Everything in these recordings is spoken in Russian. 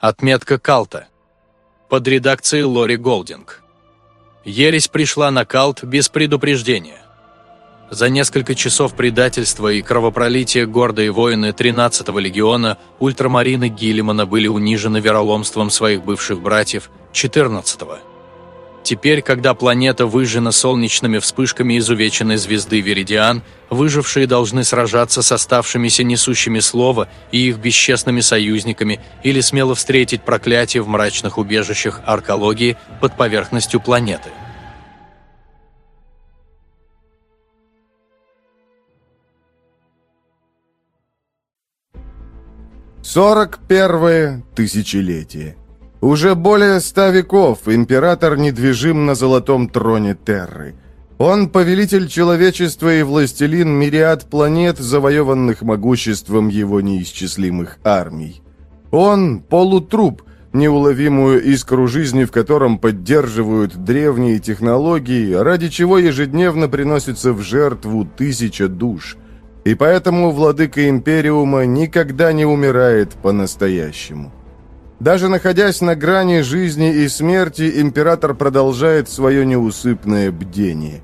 Отметка Калта. Под редакцией Лори Голдинг. Ересь пришла на Калт без предупреждения. За несколько часов предательства и кровопролития гордые воины 13-го легиона ультрамарины Гиллимана были унижены вероломством своих бывших братьев 14-го. Теперь, когда планета выжжена солнечными вспышками изувеченной звезды Веридиан, выжившие должны сражаться с оставшимися несущими слово и их бесчестными союзниками или смело встретить проклятие в мрачных убежищах аркологии под поверхностью планеты. Сорок первое тысячелетие. Уже более ста веков император недвижим на золотом троне Терры. Он повелитель человечества и властелин мириад планет, завоеванных могуществом его неисчислимых армий. Он – полутруп, неуловимую искру жизни, в котором поддерживают древние технологии, ради чего ежедневно приносится в жертву тысяча душ. И поэтому владыка Империума никогда не умирает по-настоящему. Даже находясь на грани жизни и смерти, император продолжает свое неусыпное бдение.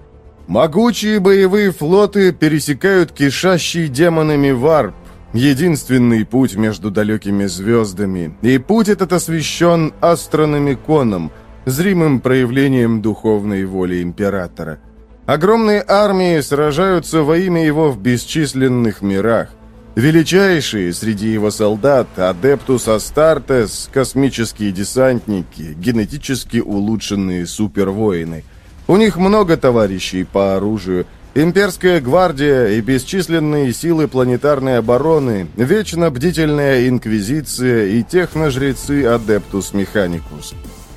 Могучие боевые флоты пересекают кишащий демонами варп, единственный путь между далекими звездами, и путь этот освящен астрономиконом, зримым проявлением духовной воли императора. Огромные армии сражаются во имя его в бесчисленных мирах. Величайшие среди его солдат – Адептус Астартес, космические десантники, генетически улучшенные супервоины. У них много товарищей по оружию, имперская гвардия и бесчисленные силы планетарной обороны, вечно бдительная инквизиция и техножрецы Адептус Механикус –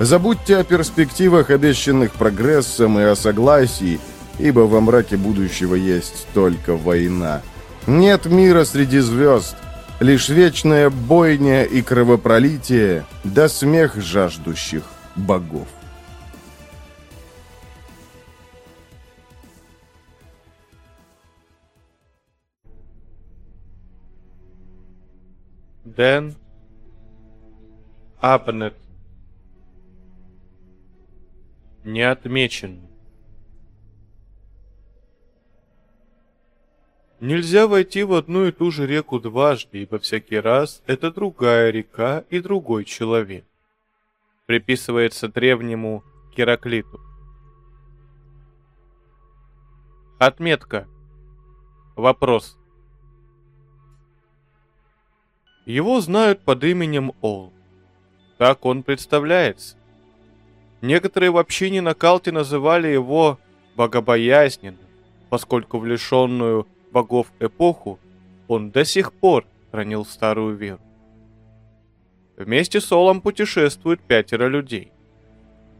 Забудьте о перспективах, обещанных прогрессом, и о согласии, ибо во мраке будущего есть только война. Нет мира среди звезд, лишь вечная бойня и кровопролитие, да смех жаждущих богов. Дэн Апнет не отмечен. Нельзя войти в одну и ту же реку дважды, ибо всякий раз это другая река и другой человек. Приписывается древнему Кераклиту. Отметка. Вопрос. Его знают под именем Ол. Так он представляется. Некоторые в общине на Калте называли его богобоязненным, поскольку в лишенную богов эпоху он до сих пор хранил старую веру. Вместе с Олом путешествуют пятеро людей.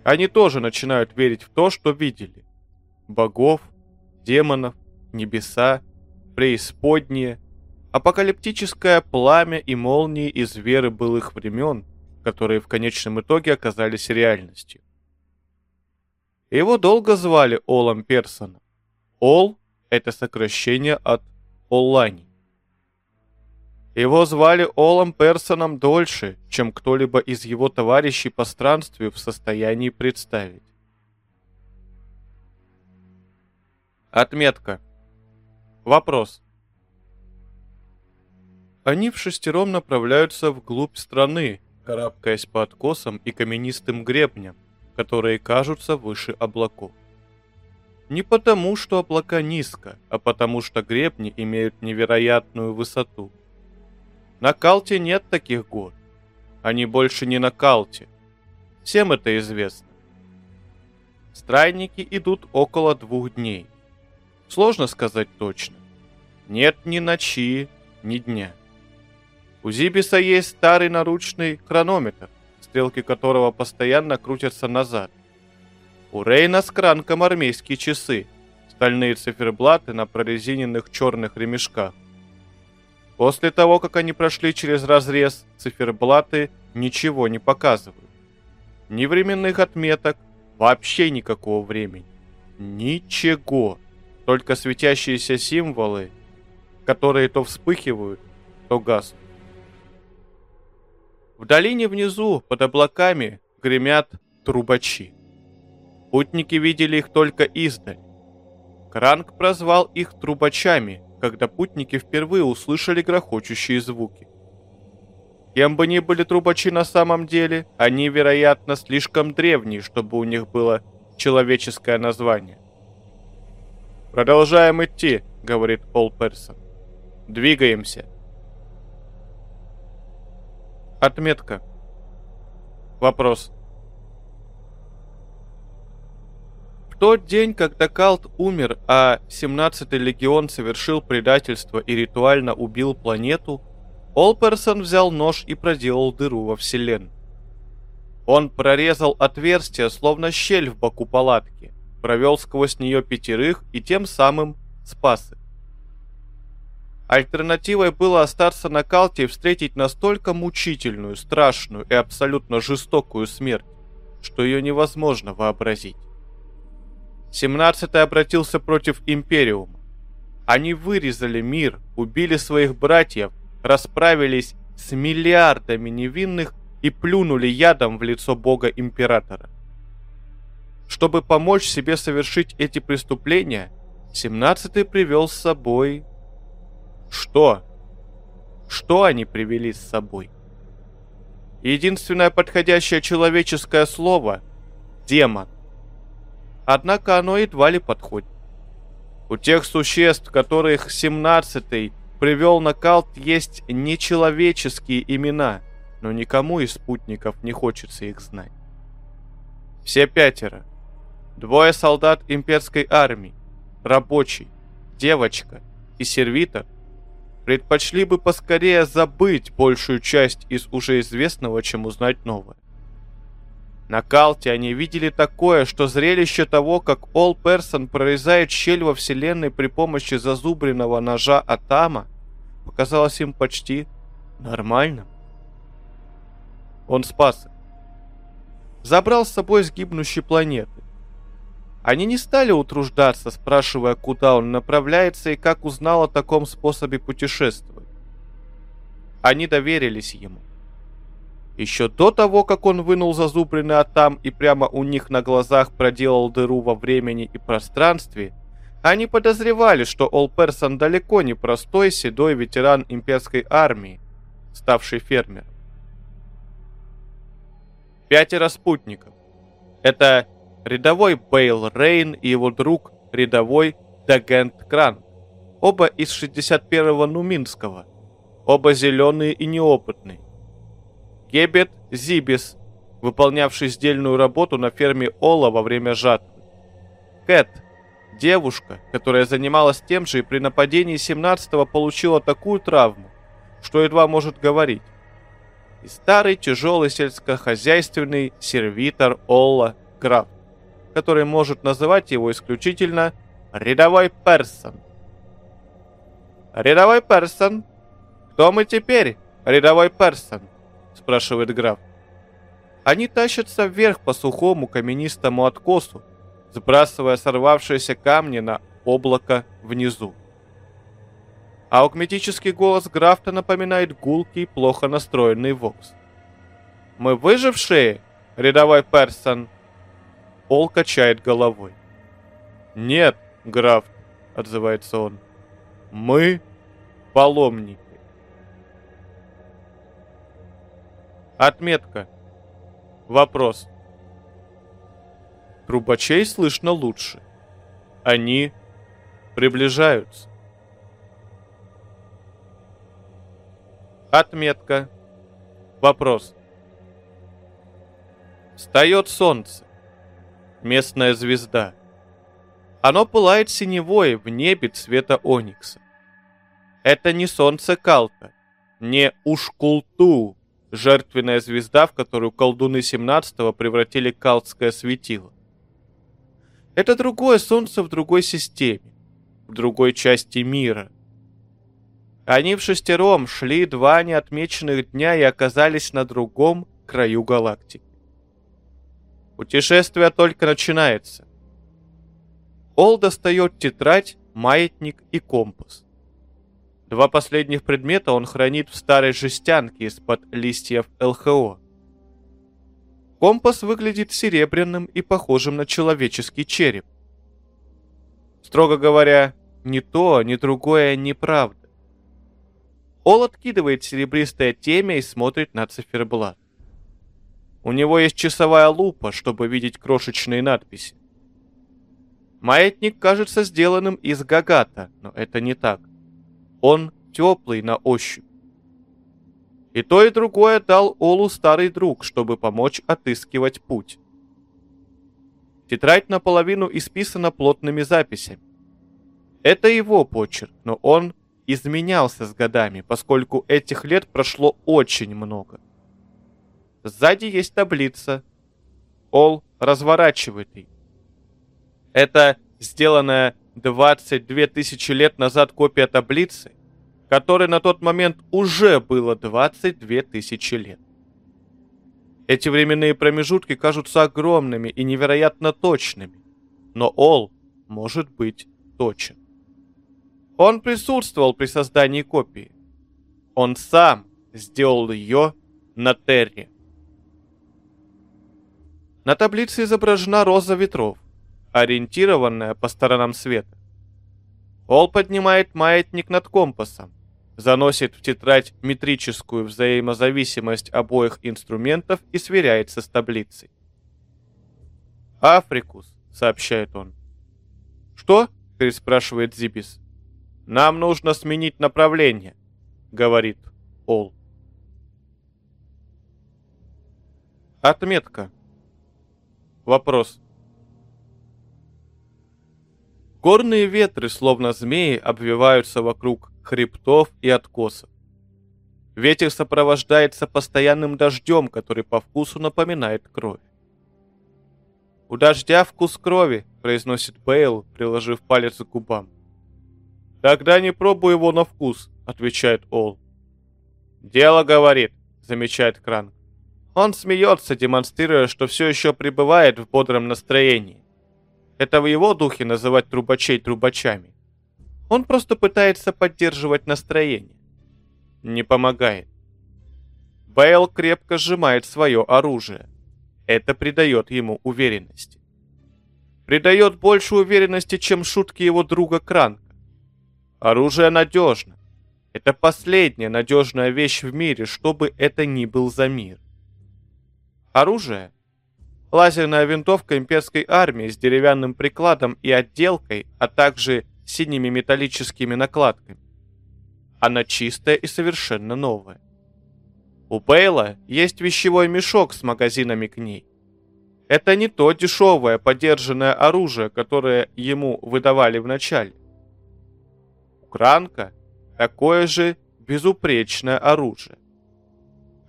Они тоже начинают верить в то, что видели. Богов, демонов, небеса, преисподние, апокалиптическое пламя и молнии из веры былых времен, которые в конечном итоге оказались реальностью. Его долго звали Олом Персоном. Ол – это сокращение от Оллани. Его звали Олом Персоном дольше, чем кто-либо из его товарищей по странствию в состоянии представить. Отметка. Вопрос. Они в шестером направляются вглубь страны, карабкаясь по откосам и каменистым гребням, которые кажутся выше облаков. Не потому, что облака низко, а потому, что гребни имеют невероятную высоту. На Калте нет таких гор. Они больше не на Калте. Всем это известно. Странники идут около двух дней. Сложно сказать точно. Нет ни ночи, ни дня. У Зибиса есть старый наручный хронометр, стрелки которого постоянно крутятся назад. У Рейна с кранком армейские часы, стальные циферблаты на прорезиненных черных ремешках. После того, как они прошли через разрез, циферблаты ничего не показывают. Ни временных отметок, вообще никакого времени. Ничего. Только светящиеся символы, которые то вспыхивают, то гаснут. В долине внизу, под облаками, гремят трубачи. Путники видели их только издаль. Кранк прозвал их трубачами, когда путники впервые услышали грохочущие звуки. Кем бы ни были трубачи на самом деле, они, вероятно, слишком древние, чтобы у них было человеческое название. «Продолжаем идти», — говорит Пол Персон. «Двигаемся». Отметка. Вопрос. тот день, когда Калт умер, а 17-й легион совершил предательство и ритуально убил планету, Олперсон взял нож и проделал дыру во вселенной. Он прорезал отверстие, словно щель в боку палатки, провел сквозь нее пятерых и тем самым спас их. Альтернативой было остаться на Калте и встретить настолько мучительную, страшную и абсолютно жестокую смерть, что ее невозможно вообразить. 17 обратился против Империума. Они вырезали мир, убили своих братьев, расправились с миллиардами невинных и плюнули ядом в лицо бога Императора. Чтобы помочь себе совершить эти преступления, 17 привел с собой... Что? Что они привели с собой? Единственное подходящее человеческое слово – демон. Однако оно едва ли подходит. У тех существ, которых 17-й привел на Калт, есть нечеловеческие имена, но никому из спутников не хочется их знать. Все пятеро. Двое солдат имперской армии, рабочий, девочка и сервитор предпочли бы поскорее забыть большую часть из уже известного, чем узнать новое. На Калте они видели такое, что зрелище того, как Ол Персон прорезает щель во вселенной при помощи зазубренного ножа Атама, показалось им почти нормальным. Он спас их. Забрал с собой с гибнущей планеты. Они не стали утруждаться, спрашивая, куда он направляется и как узнал о таком способе путешествовать. Они доверились ему. Еще до того, как он вынул зазубренный атам и прямо у них на глазах проделал дыру во времени и пространстве, они подозревали, что Олперсон далеко не простой седой ветеран имперской армии, ставший фермером. Пятеро спутников. Это рядовой Бейл Рейн и его друг рядовой Дагент Кран, оба из 61-го Нуминского, оба зеленые и неопытные. Гебет Зибис, выполнявший сдельную работу на ферме Ола во время жатвы. Кэт, девушка, которая занималась тем же и при нападении 17-го получила такую травму, что едва может говорить. И старый тяжелый сельскохозяйственный сервитор Олла Граф, который может называть его исключительно «рядовой персон». «Рядовой персон? Кто мы теперь, рядовой персон?» спрашивает граф. Они тащатся вверх по сухому каменистому откосу, сбрасывая сорвавшиеся камни на облако внизу. Аукметический голос графта напоминает гулкий, плохо настроенный вокс. «Мы выжившие, рядовой персон?» Пол качает головой. «Нет, граф», — отзывается он. «Мы паломники». Отметка. Вопрос. Трубачей слышно лучше. Они приближаются. Отметка. Вопрос. Встает солнце. Местная звезда. Оно пылает синевой в небе цвета оникса. Это не солнце Калта. не Ушкулту, жертвенная звезда, в которую колдуны 17-го превратили калтское светило. Это другое солнце в другой системе, в другой части мира. Они в шестером шли два неотмеченных дня и оказались на другом краю галактики. Путешествие только начинается. Ол достает тетрадь, маятник и компас. Два последних предмета он хранит в старой жестянке из-под листьев ЛХО. Компас выглядит серебряным и похожим на человеческий череп. Строго говоря, ни то, ни другое неправда. Ол откидывает серебристое темя и смотрит на циферблат. У него есть часовая лупа, чтобы видеть крошечные надписи. Маятник кажется сделанным из гагата, но это не так. Он теплый на ощупь. И то, и другое дал Олу старый друг, чтобы помочь отыскивать путь. Тетрадь наполовину исписана плотными записями. Это его почерк, но он изменялся с годами, поскольку этих лет прошло очень много. Сзади есть таблица. Ол разворачивает ее. Это сделанная 22 тысячи лет назад копия таблицы, которой на тот момент уже было 22 тысячи лет. Эти временные промежутки кажутся огромными и невероятно точными, но Ол может быть точен. Он присутствовал при создании копии. Он сам сделал ее на Терре. На таблице изображена роза ветров, ориентированная по сторонам света. Ол поднимает маятник над компасом, заносит в тетрадь метрическую взаимозависимость обоих инструментов и сверяется с таблицей. «Африкус», — сообщает он. «Что?» — переспрашивает Зибис. «Нам нужно сменить направление», — говорит Ол. Отметка. Вопрос. Горные ветры, словно змеи, обвиваются вокруг хребтов и откосов. Ветер сопровождается постоянным дождем, который по вкусу напоминает кровь. «У дождя вкус крови», — произносит Бейл, приложив палец к губам. «Тогда не пробуй его на вкус», — отвечает Ол. «Дело говорит», — замечает Кранк. Он смеется, демонстрируя, что все еще пребывает в бодром настроении. Это в его духе называть трубачей трубачами. Он просто пытается поддерживать настроение. Не помогает. Бейл крепко сжимает свое оружие. Это придает ему уверенности. Придает больше уверенности, чем шутки его друга Кранка. Оружие надежно. Это последняя надежная вещь в мире, что бы это ни был за мир. Оружие. Лазерная винтовка имперской армии с деревянным прикладом и отделкой, а также синими металлическими накладками. Она чистая и совершенно новая. У Бейла есть вещевой мешок с магазинами к ней. Это не то дешевое подержанное оружие, которое ему выдавали в начале. У Кранка такое же безупречное оружие.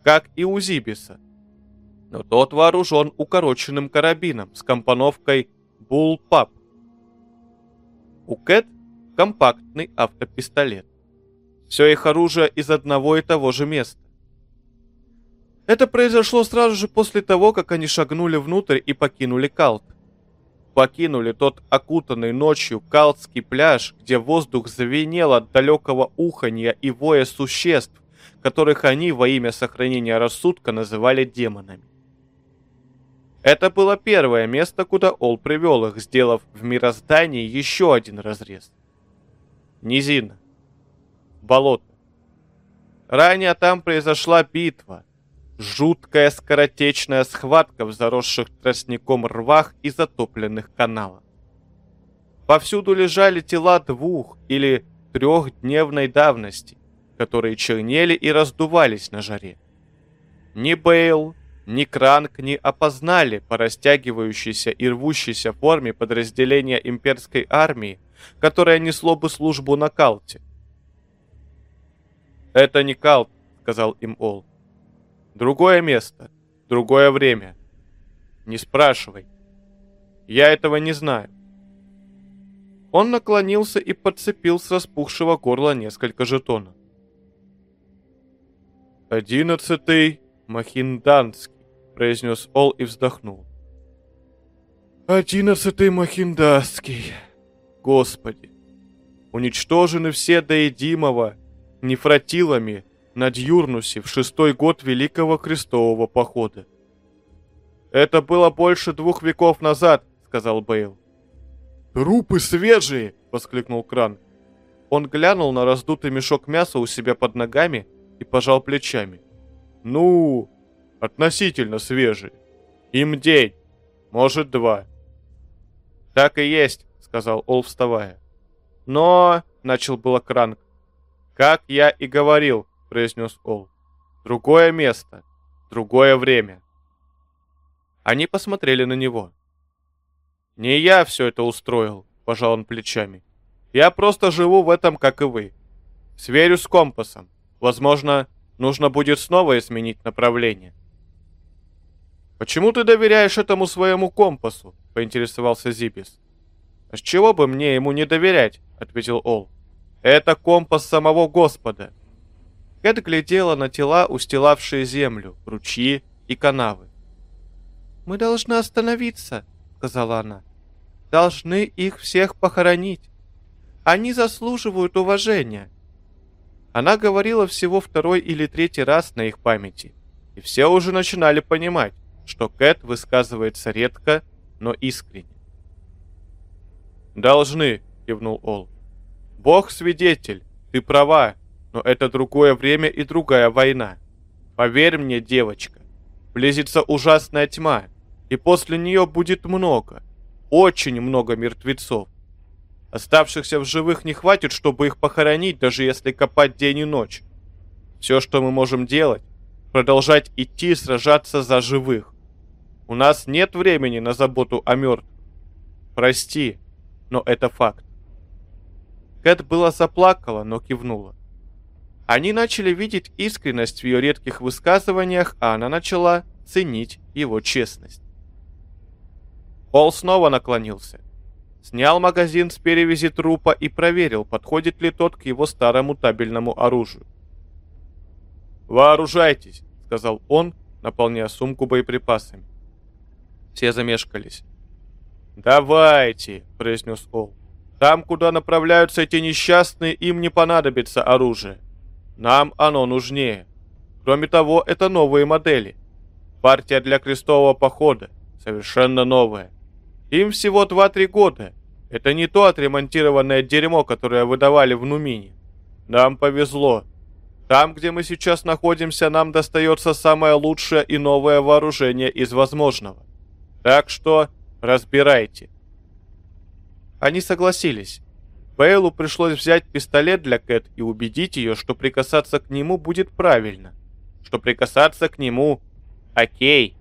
Как и у Зибиса – но тот вооружен укороченным карабином с компоновкой Bullpup. У Кэт компактный автопистолет. Все их оружие из одного и того же места. Это произошло сразу же после того, как они шагнули внутрь и покинули Калт. Покинули тот окутанный ночью Калтский пляж, где воздух звенел от далекого уханья и воя существ, которых они во имя сохранения рассудка называли демонами. Это было первое место, куда Ол привел их, сделав в мироздании еще один разрез. Низина. Болото. Ранее там произошла битва. Жуткая скоротечная схватка в заросших тростником рвах и затопленных каналах. Повсюду лежали тела двух или трехдневной давности, которые чернели и раздувались на жаре. Ни Бейл, ни Кранк не опознали по растягивающейся и рвущейся форме подразделения имперской армии, которое несло бы службу на Калте. «Это не Калт», сказал им Ол. Другое место, другое время. Не спрашивай. Я этого не знаю. Он наклонился и подцепил с распухшего горла несколько жетонов. «Одиннадцатый Махинданский», — произнес Ол и вздохнул. «Одиннадцатый Махинданский. Господи! Уничтожены все до едимого нефротилами на Дьюрнусе в шестой год Великого Крестового Похода. «Это было больше двух веков назад», — сказал Бейл. «Трупы свежие!» — воскликнул Кран. Он глянул на раздутый мешок мяса у себя под ногами и пожал плечами. «Ну, относительно свежие. Им день, может, два». «Так и есть», — сказал Ол, вставая. «Но...» — начал было Кранк. «Как я и говорил», — произнес Ол. «Другое место, другое время». Они посмотрели на него. «Не я все это устроил», — пожал он плечами. «Я просто живу в этом, как и вы. Сверю с компасом. Возможно, нужно будет снова изменить направление». «Почему ты доверяешь этому своему компасу?» — поинтересовался Зибис. «А с чего бы мне ему не доверять?» — ответил Ол. «Это компас самого Господа». Кэт глядела на тела, устилавшие землю, ручьи и канавы. «Мы должны остановиться», — сказала она должны их всех похоронить. Они заслуживают уважения. Она говорила всего второй или третий раз на их памяти, и все уже начинали понимать, что Кэт высказывается редко, но искренне. «Должны», — кивнул Ол. «Бог свидетель, ты права, но это другое время и другая война. Поверь мне, девочка, близится ужасная тьма, и после нее будет много, очень много мертвецов. Оставшихся в живых не хватит, чтобы их похоронить, даже если копать день и ночь. Все, что мы можем делать, продолжать идти сражаться за живых. У нас нет времени на заботу о мертвых. Прости, но это факт. Кэт была заплакала, но кивнула. Они начали видеть искренность в ее редких высказываниях, а она начала ценить его честность. Пол снова наклонился. Снял магазин с перевязи трупа и проверил, подходит ли тот к его старому табельному оружию. «Вооружайтесь», — сказал он, наполняя сумку боеприпасами. Все замешкались. «Давайте», — произнес Ол. «Там, куда направляются эти несчастные, им не понадобится оружие. Нам оно нужнее. Кроме того, это новые модели. Партия для крестового похода. Совершенно новая. Им всего 2-3 года. Это не то отремонтированное дерьмо, которое выдавали в Нумине. Нам повезло. Там, где мы сейчас находимся, нам достается самое лучшее и новое вооружение из возможного. Так что разбирайте. Они согласились. Бейлу пришлось взять пистолет для Кэт и убедить ее, что прикасаться к нему будет правильно. Что прикасаться к нему окей.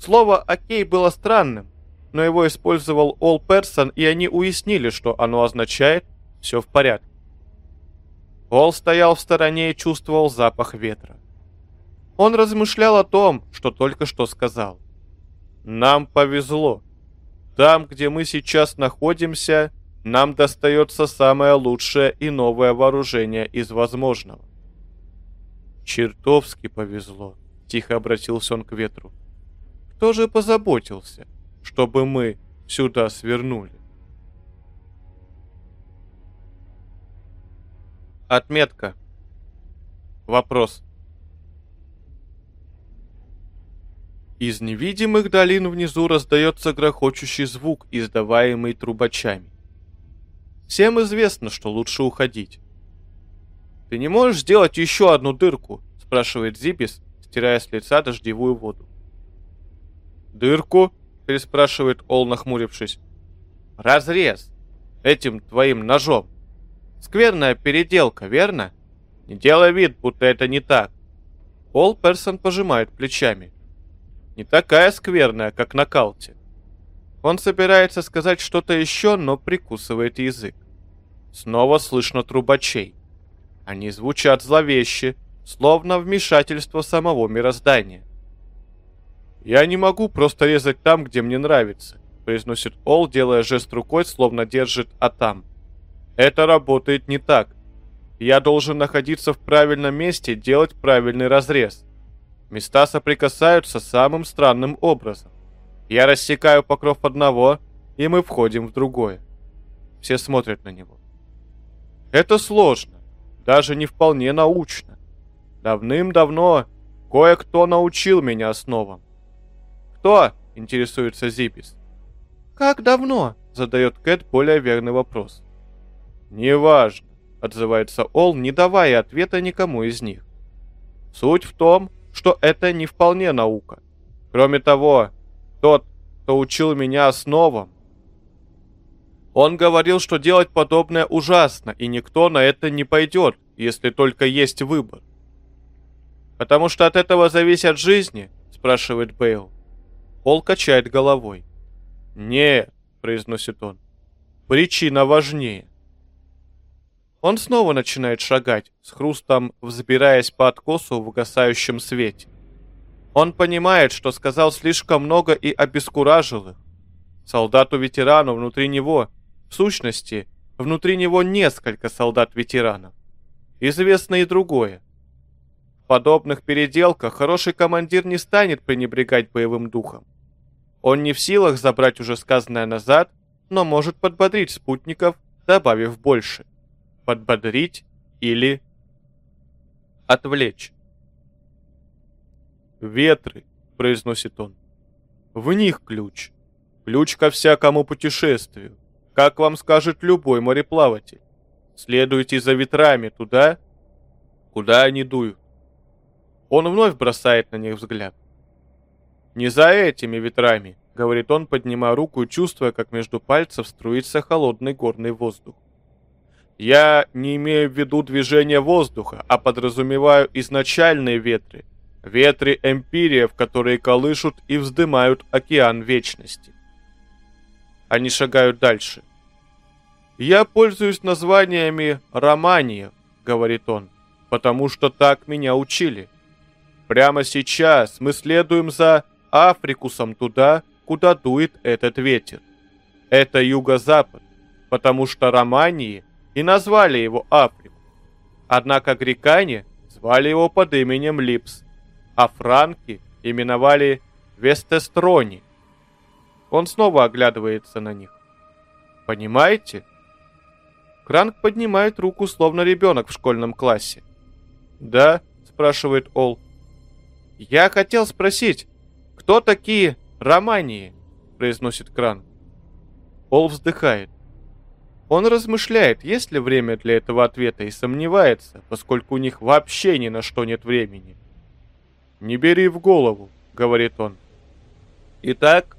Слово «окей» было странным, но его использовал All Person, и они уяснили, что оно означает «все в порядке». Ол стоял в стороне и чувствовал запах ветра. Он размышлял о том, что только что сказал. «Нам повезло. Там, где мы сейчас находимся, нам достается самое лучшее и новое вооружение из возможного». «Чертовски повезло», — тихо обратился он к ветру. «Кто же позаботился?» чтобы мы сюда свернули. Отметка. Вопрос. Из невидимых долин внизу раздается грохочущий звук, издаваемый трубачами. Всем известно, что лучше уходить. «Ты не можешь сделать еще одну дырку?» – спрашивает Зибис, стирая с лица дождевую воду. «Дырку?» переспрашивает Ол, нахмурившись. «Разрез! Этим твоим ножом! Скверная переделка, верно? Не делай вид, будто это не так!» Ол Персон пожимает плечами. «Не такая скверная, как на калте!» Он собирается сказать что-то еще, но прикусывает язык. Снова слышно трубачей. Они звучат зловеще, словно вмешательство самого мироздания. «Я не могу просто резать там, где мне нравится», произносит Ол, делая жест рукой, словно держит Атам. «Это работает не так. Я должен находиться в правильном месте, делать правильный разрез. Места соприкасаются самым странным образом. Я рассекаю покров одного, и мы входим в другое. Все смотрят на него. Это сложно, даже не вполне научно. Давным-давно кое-кто научил меня основам. «Кто?» – интересуется Зипис. «Как давно?» – задает Кэт более верный вопрос. «Неважно», – отзывается Ол, не давая ответа никому из них. «Суть в том, что это не вполне наука. Кроме того, тот, кто учил меня основам, он говорил, что делать подобное ужасно, и никто на это не пойдет, если только есть выбор. «Потому что от этого зависят жизни?» – спрашивает Бейл. Пол качает головой. «Нет», — произносит он, — «причина важнее». Он снова начинает шагать, с хрустом взбираясь по откосу в угасающем свете. Он понимает, что сказал слишком много и обескуражил их. Солдату-ветерану внутри него, в сущности, внутри него несколько солдат-ветеранов. Известно и другое. В подобных переделках хороший командир не станет пренебрегать боевым духом. Он не в силах забрать уже сказанное назад, но может подбодрить спутников, добавив больше. Подбодрить или отвлечь. «Ветры», — произносит он. «В них ключ. Ключ ко всякому путешествию. Как вам скажет любой мореплаватель. Следуйте за ветрами туда, куда они дуют». Он вновь бросает на них взгляд. «Не за этими ветрами», — говорит он, поднимая руку и чувствуя, как между пальцев струится холодный горный воздух. «Я не имею в виду движение воздуха, а подразумеваю изначальные ветры, ветры эмпириев, которые колышут и вздымают океан вечности». Они шагают дальше. «Я пользуюсь названиями романиев», — говорит он, — «потому что так меня учили. Прямо сейчас мы следуем за Африкусом туда, куда дует этот ветер. Это юго-запад, потому что романии и назвали его Африку. Однако грекане звали его под именем Липс, а франки именовали Вестестрони. Он снова оглядывается на них. Понимаете? Кранк поднимает руку, словно ребенок в школьном классе. «Да?» – спрашивает Ол. «Я хотел спросить, «Кто такие романии?» – произносит Кран. Пол вздыхает. Он размышляет, есть ли время для этого ответа, и сомневается, поскольку у них вообще ни на что нет времени. «Не бери в голову», — говорит он. «Итак,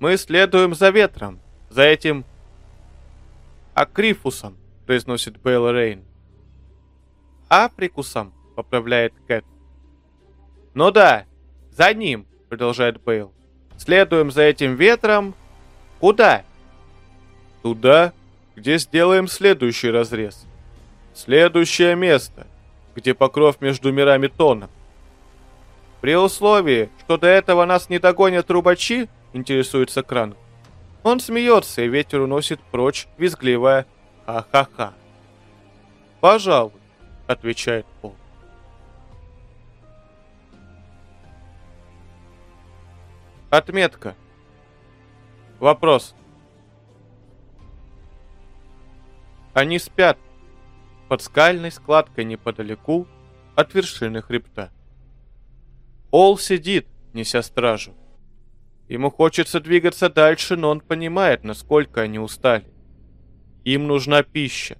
мы следуем за ветром, за этим Акрифусом», — произносит Бейл Рейн. «Априкусом», — поправляет Кэт. «Ну да, за ним», продолжает Бейл. Следуем за этим ветром. Куда? Туда, где сделаем следующий разрез. Следующее место, где покров между мирами тонов. При условии, что до этого нас не догонят трубачи, интересуется Кранк. Он смеется, и ветер уносит прочь визгливое «ха-ха-ха». «Пожалуй», — отвечает Пол. Отметка. Вопрос. Они спят под скальной складкой неподалеку от вершины хребта. Ол сидит, неся стражу. Ему хочется двигаться дальше, но он понимает, насколько они устали. Им нужна пища.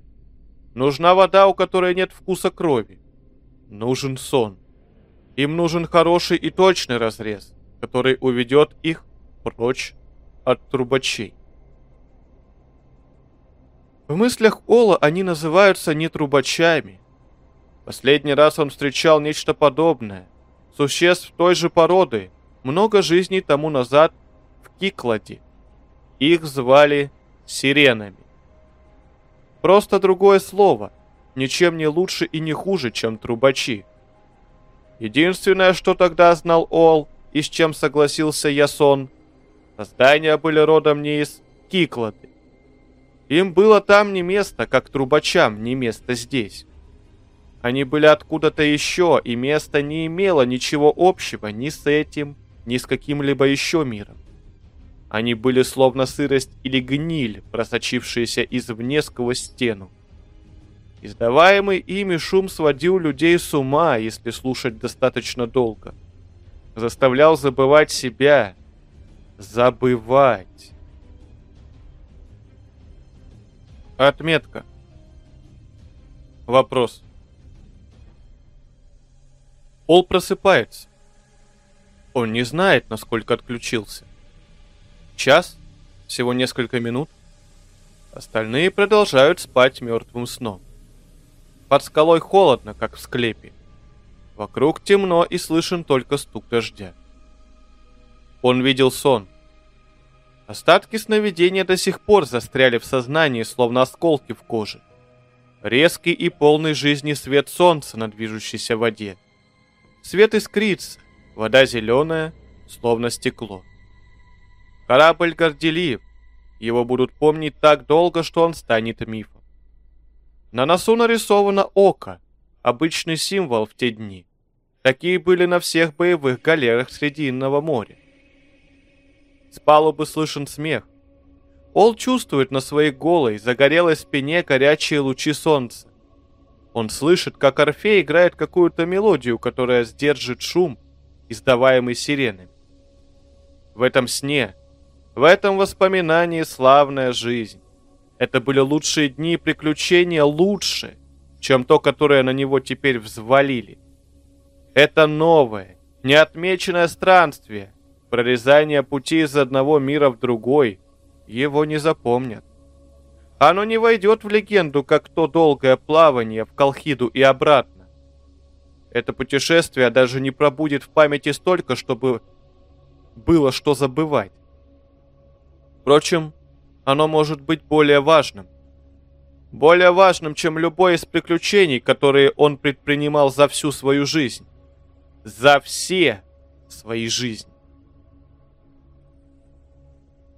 Нужна вода, у которой нет вкуса крови. Нужен сон. Им нужен хороший и точный разрез который уведет их прочь от трубачей. В мыслях Ола они называются не трубачами. Последний раз он встречал нечто подобное. Существ той же породы, много жизней тому назад в Кикладе. Их звали сиренами. Просто другое слово, ничем не лучше и не хуже, чем трубачи. Единственное, что тогда знал Ол, и с чем согласился Ясон, создания были родом не из Киклады. Им было там не место, как трубачам не место здесь. Они были откуда-то еще, и место не имело ничего общего ни с этим, ни с каким-либо еще миром. Они были словно сырость или гниль, просочившиеся извне сквозь стену. Издаваемый ими шум сводил людей с ума, если слушать достаточно долго. Заставлял забывать себя. Забывать. Отметка. Вопрос. Ол просыпается. Он не знает, насколько отключился. Час? Всего несколько минут? Остальные продолжают спать мертвым сном. Под скалой холодно, как в склепе. Вокруг темно и слышен только стук дождя. Он видел сон. Остатки сновидения до сих пор застряли в сознании, словно осколки в коже. Резкий и полный жизни свет солнца на движущейся воде. Свет искрится, вода зеленая, словно стекло. Корабль горделив, его будут помнить так долго, что он станет мифом. На носу нарисовано око, обычный символ в те дни. Такие были на всех боевых галерах Срединного моря. С палубы слышен смех. Ол чувствует на своей голой, загорелой спине горячие лучи солнца. Он слышит, как Орфей играет какую-то мелодию, которая сдержит шум, издаваемый сиренами. В этом сне, в этом воспоминании славная жизнь. Это были лучшие дни и приключения лучше, чем то, которое на него теперь взвалили. Это новое, неотмеченное странствие, прорезание пути из одного мира в другой, его не запомнят. Оно не войдет в легенду, как то долгое плавание в Колхиду и обратно. Это путешествие даже не пробудет в памяти столько, чтобы было что забывать. Впрочем, оно может быть более важным. Более важным, чем любое из приключений, которые он предпринимал за всю свою жизнь. За все свои жизни.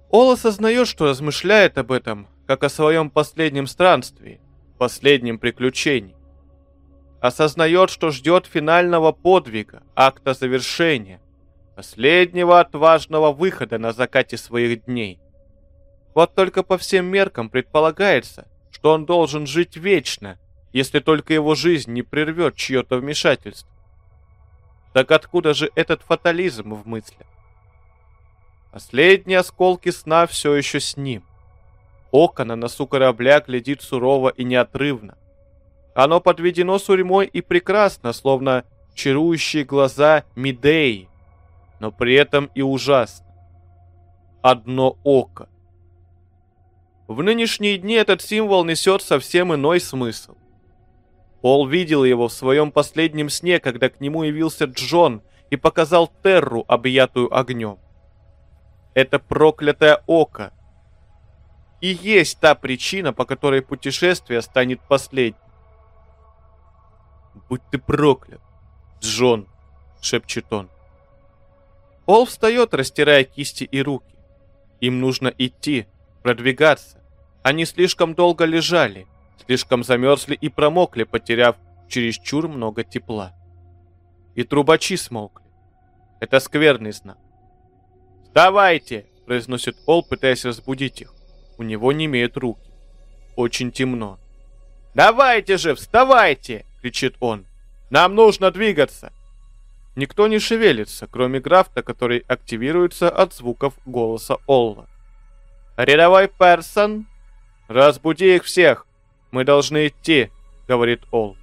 Ол осознает, что размышляет об этом, как о своем последнем странствии, последнем приключении. Осознает, что ждет финального подвига, акта завершения, последнего отважного выхода на закате своих дней. Вот только по всем меркам предполагается, что он должен жить вечно, если только его жизнь не прервет чье-то вмешательство. Так откуда же этот фатализм в мыслях? Последние осколки сна все еще с ним. Око на носу корабля глядит сурово и неотрывно. Оно подведено сурьмой и прекрасно, словно чарующие глаза Мидеи, но при этом и ужасно. Одно око. В нынешние дни этот символ несет совсем иной смысл. Пол видел его в своем последнем сне, когда к нему явился Джон и показал Терру, объятую огнем это проклятое око. И есть та причина, по которой путешествие станет последним. «Будь ты проклят, Джон!» — шепчет он. Ол встает, растирая кисти и руки. Им нужно идти, продвигаться. Они слишком долго лежали, слишком замерзли и промокли, потеряв чересчур много тепла. И трубачи смолкли. Это скверный знак. «Вставайте!» – произносит Ол, пытаясь разбудить их. У него не имеют руки. Очень темно. «Давайте же, вставайте!» – кричит он. «Нам нужно двигаться!» Никто не шевелится, кроме Графта, который активируется от звуков голоса Олла. «Рядовой Персон, разбуди их всех! Мы должны идти!» — говорит Ол.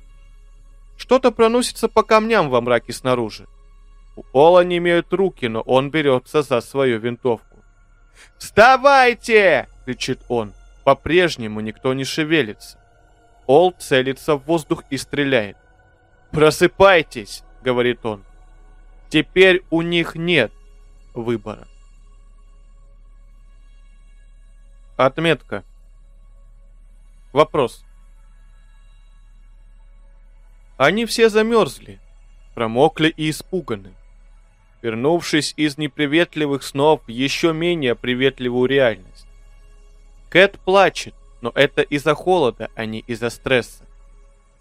Что-то проносится по камням во мраке снаружи. У Ола не имеют руки, но он берется за свою винтовку. «Вставайте!» — кричит он. По-прежнему никто не шевелится. Ол целится в воздух и стреляет. «Просыпайтесь!» — говорит он. «Теперь у них нет выбора». Отметка. Вопрос. Они все замерзли, промокли и испуганы. Вернувшись из неприветливых снов в еще менее приветливую реальность. Кэт плачет, но это из-за холода, а не из-за стресса.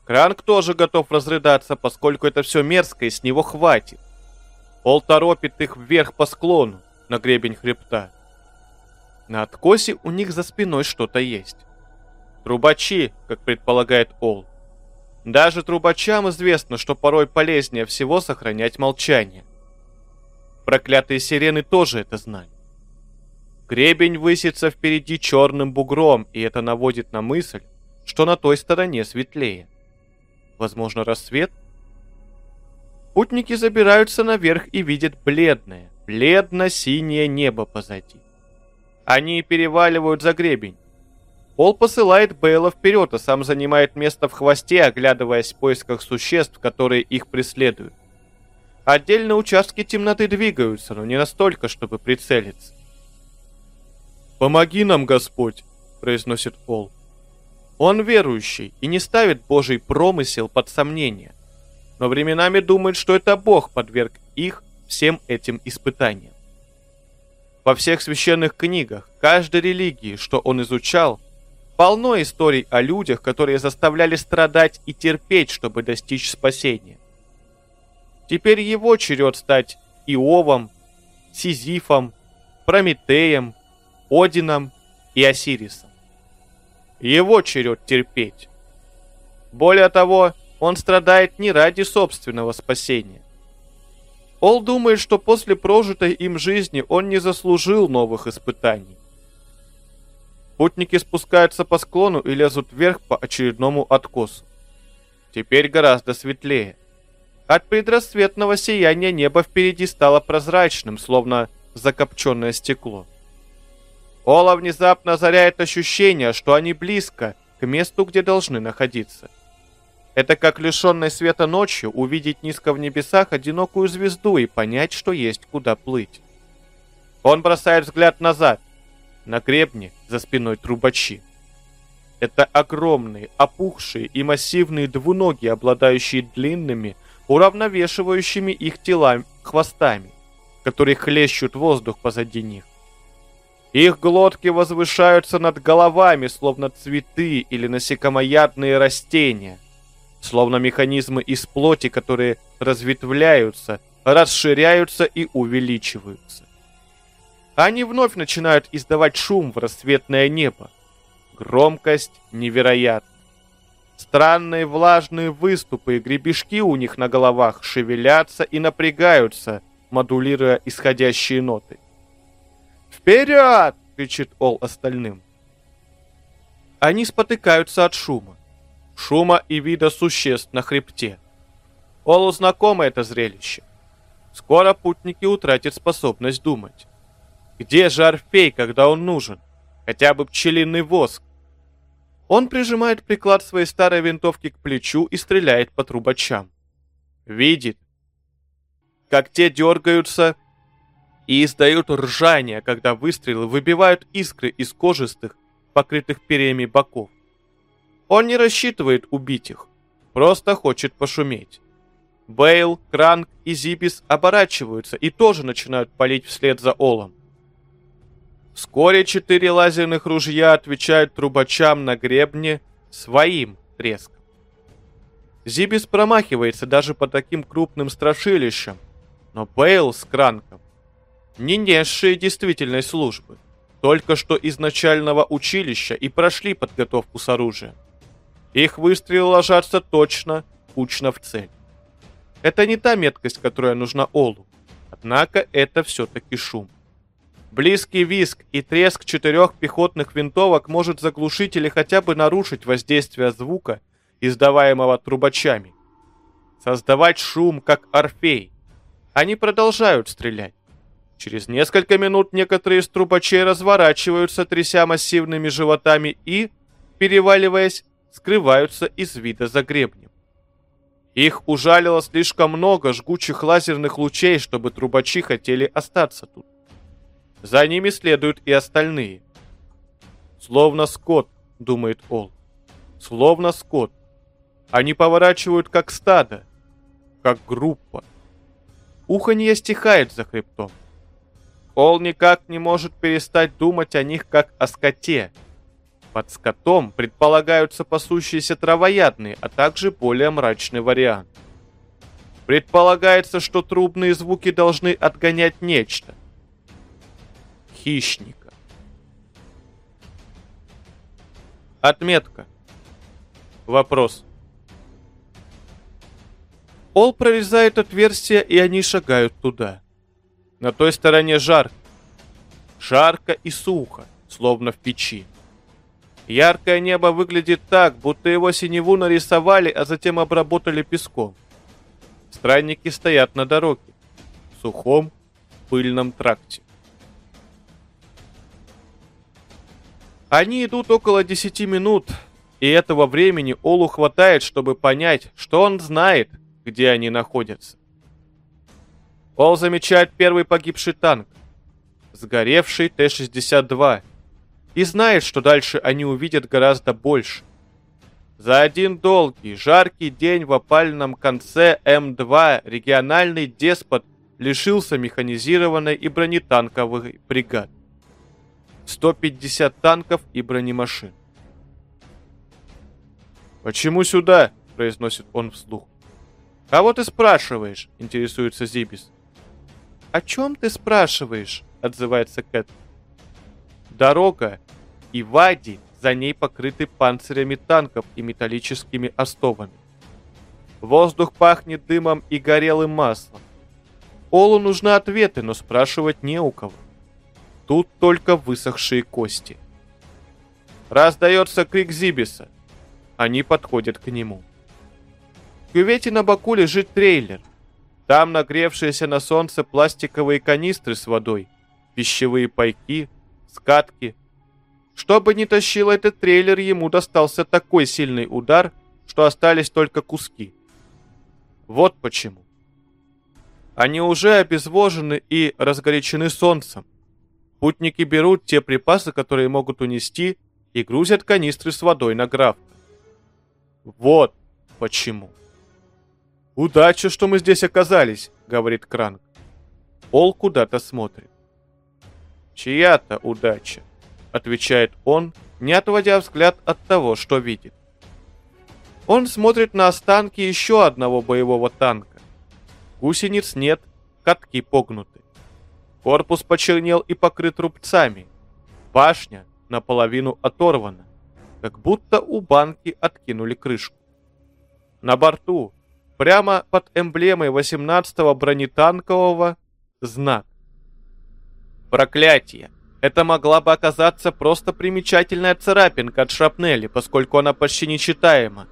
Кранк тоже готов разрыдаться, поскольку это все мерзко и с него хватит. Пол торопит их вверх по склону, на гребень хребта. На откосе у них за спиной что-то есть. Трубачи, как предполагает Ол. Даже трубачам известно, что порой полезнее всего сохранять молчание. Проклятые сирены тоже это знают. Гребень высится впереди черным бугром, и это наводит на мысль, что на той стороне светлее. Возможно, рассвет? Путники забираются наверх и видят бледное, бледно-синее небо позади. Они переваливают за гребень. Пол посылает Бейла вперед, а сам занимает место в хвосте, оглядываясь в поисках существ, которые их преследуют. Отдельные участки темноты двигаются, но не настолько, чтобы прицелиться. «Помоги нам, Господь!» – произносит Пол. Он верующий и не ставит Божий промысел под сомнение, но временами думает, что это Бог подверг их всем этим испытаниям. Во всех священных книгах, каждой религии, что он изучал, полно историй о людях, которые заставляли страдать и терпеть, чтобы достичь спасения. Теперь его черед стать Иовом, Сизифом, Прометеем, Одином и Осирисом. Его черед терпеть. Более того, он страдает не ради собственного спасения. Ол думает, что после прожитой им жизни он не заслужил новых испытаний. Путники спускаются по склону и лезут вверх по очередному откосу. Теперь гораздо светлее. От предрассветного сияния небо впереди стало прозрачным, словно закопченное стекло. Ола внезапно озаряет ощущение, что они близко к месту, где должны находиться. Это как лишенной света ночью увидеть низко в небесах одинокую звезду и понять, что есть куда плыть. Он бросает взгляд назад, на гребне за спиной трубачи. Это огромные, опухшие и массивные двуноги, обладающие длинными, уравновешивающими их тела хвостами, которые хлещут воздух позади них. Их глотки возвышаются над головами, словно цветы или насекомоядные растения, словно механизмы из плоти, которые разветвляются, расширяются и увеличиваются. Они вновь начинают издавать шум в рассветное небо. Громкость невероятна. Странные влажные выступы и гребешки у них на головах шевелятся и напрягаются, модулируя исходящие ноты. «Вперед!» — кричит Ол остальным. Они спотыкаются от шума. Шума и вида существ на хребте. Олу знакомо это зрелище. Скоро путники утратят способность думать. Где же Орфей, когда он нужен? Хотя бы пчелиный воск. Он прижимает приклад своей старой винтовки к плечу и стреляет по трубачам. Видит, как те дергаются и издают ржание, когда выстрелы выбивают искры из кожистых, покрытых перьями боков. Он не рассчитывает убить их, просто хочет пошуметь. Бейл, Кранк и Зибис оборачиваются и тоже начинают палить вслед за Олом. Вскоре четыре лазерных ружья отвечают трубачам на гребне своим треском. Зибис промахивается даже по таким крупным страшилищам, но Бейл с Кранком не несшие действительной службы, только что из начального училища и прошли подготовку с оружием. Их выстрелы ложатся точно, кучно в цель. Это не та меткость, которая нужна Олу, однако это все-таки шум. Близкий виск и треск четырех пехотных винтовок может заглушить или хотя бы нарушить воздействие звука, издаваемого трубачами. Создавать шум, как Орфей. Они продолжают стрелять. Через несколько минут некоторые из трубачей разворачиваются, тряся массивными животами и, переваливаясь, скрываются из вида за гребнем. Их ужалило слишком много жгучих лазерных лучей, чтобы трубачи хотели остаться тут. За ними следуют и остальные. Словно скот, думает Ол. Словно скот. Они поворачивают как стадо. как группа. Уханье стихает за хребтом. Ол никак не может перестать думать о них как о скоте. Под скотом предполагаются пасущиеся травоядные, а также более мрачный вариант. Предполагается, что трубные звуки должны отгонять нечто. Хищника. Отметка. Вопрос. Ол прорезает отверстие, и они шагают туда. На той стороне жарко. Жарко и сухо, словно в печи. Яркое небо выглядит так, будто его синеву нарисовали, а затем обработали песком. Странники стоят на дороге, в сухом, пыльном тракте. Они идут около 10 минут, и этого времени Олу хватает, чтобы понять, что он знает, где они находятся. Ол замечает первый погибший танк, сгоревший Т-62, и знает, что дальше они увидят гораздо больше. За один долгий, жаркий день в опальном конце М2 региональный деспот лишился механизированной и бронетанковых бригад. 150 танков и бронемашин. «Почему сюда?» – произносит он вслух. «А вот и спрашиваешь», — интересуется Зибис. «О чем ты спрашиваешь?» — отзывается Кэт. Дорога и Вади за ней покрыты панцирями танков и металлическими остовами. Воздух пахнет дымом и горелым маслом. Олу нужны ответы, но спрашивать не у кого. Тут только высохшие кости. Раздается крик Зибиса. Они подходят к нему кювете на боку лежит трейлер. Там нагревшиеся на солнце пластиковые канистры с водой, пищевые пайки, скатки. Что бы ни тащил этот трейлер, ему достался такой сильный удар, что остались только куски. Вот почему. Они уже обезвожены и разгорячены солнцем. Путники берут те припасы, которые могут унести, и грузят канистры с водой на граф. Вот почему. «Удача, что мы здесь оказались», — говорит Кранк. Пол куда-то смотрит. «Чья-то удача», — отвечает он, не отводя взгляд от того, что видит. Он смотрит на останки еще одного боевого танка. Гусениц нет, катки погнуты. Корпус почернел и покрыт рубцами. Башня наполовину оторвана, как будто у банки откинули крышку. На борту Прямо под эмблемой 18-го бронетанкового знак. Проклятие. Это могла бы оказаться просто примечательная царапинка от шрапнели, поскольку она почти нечитаема.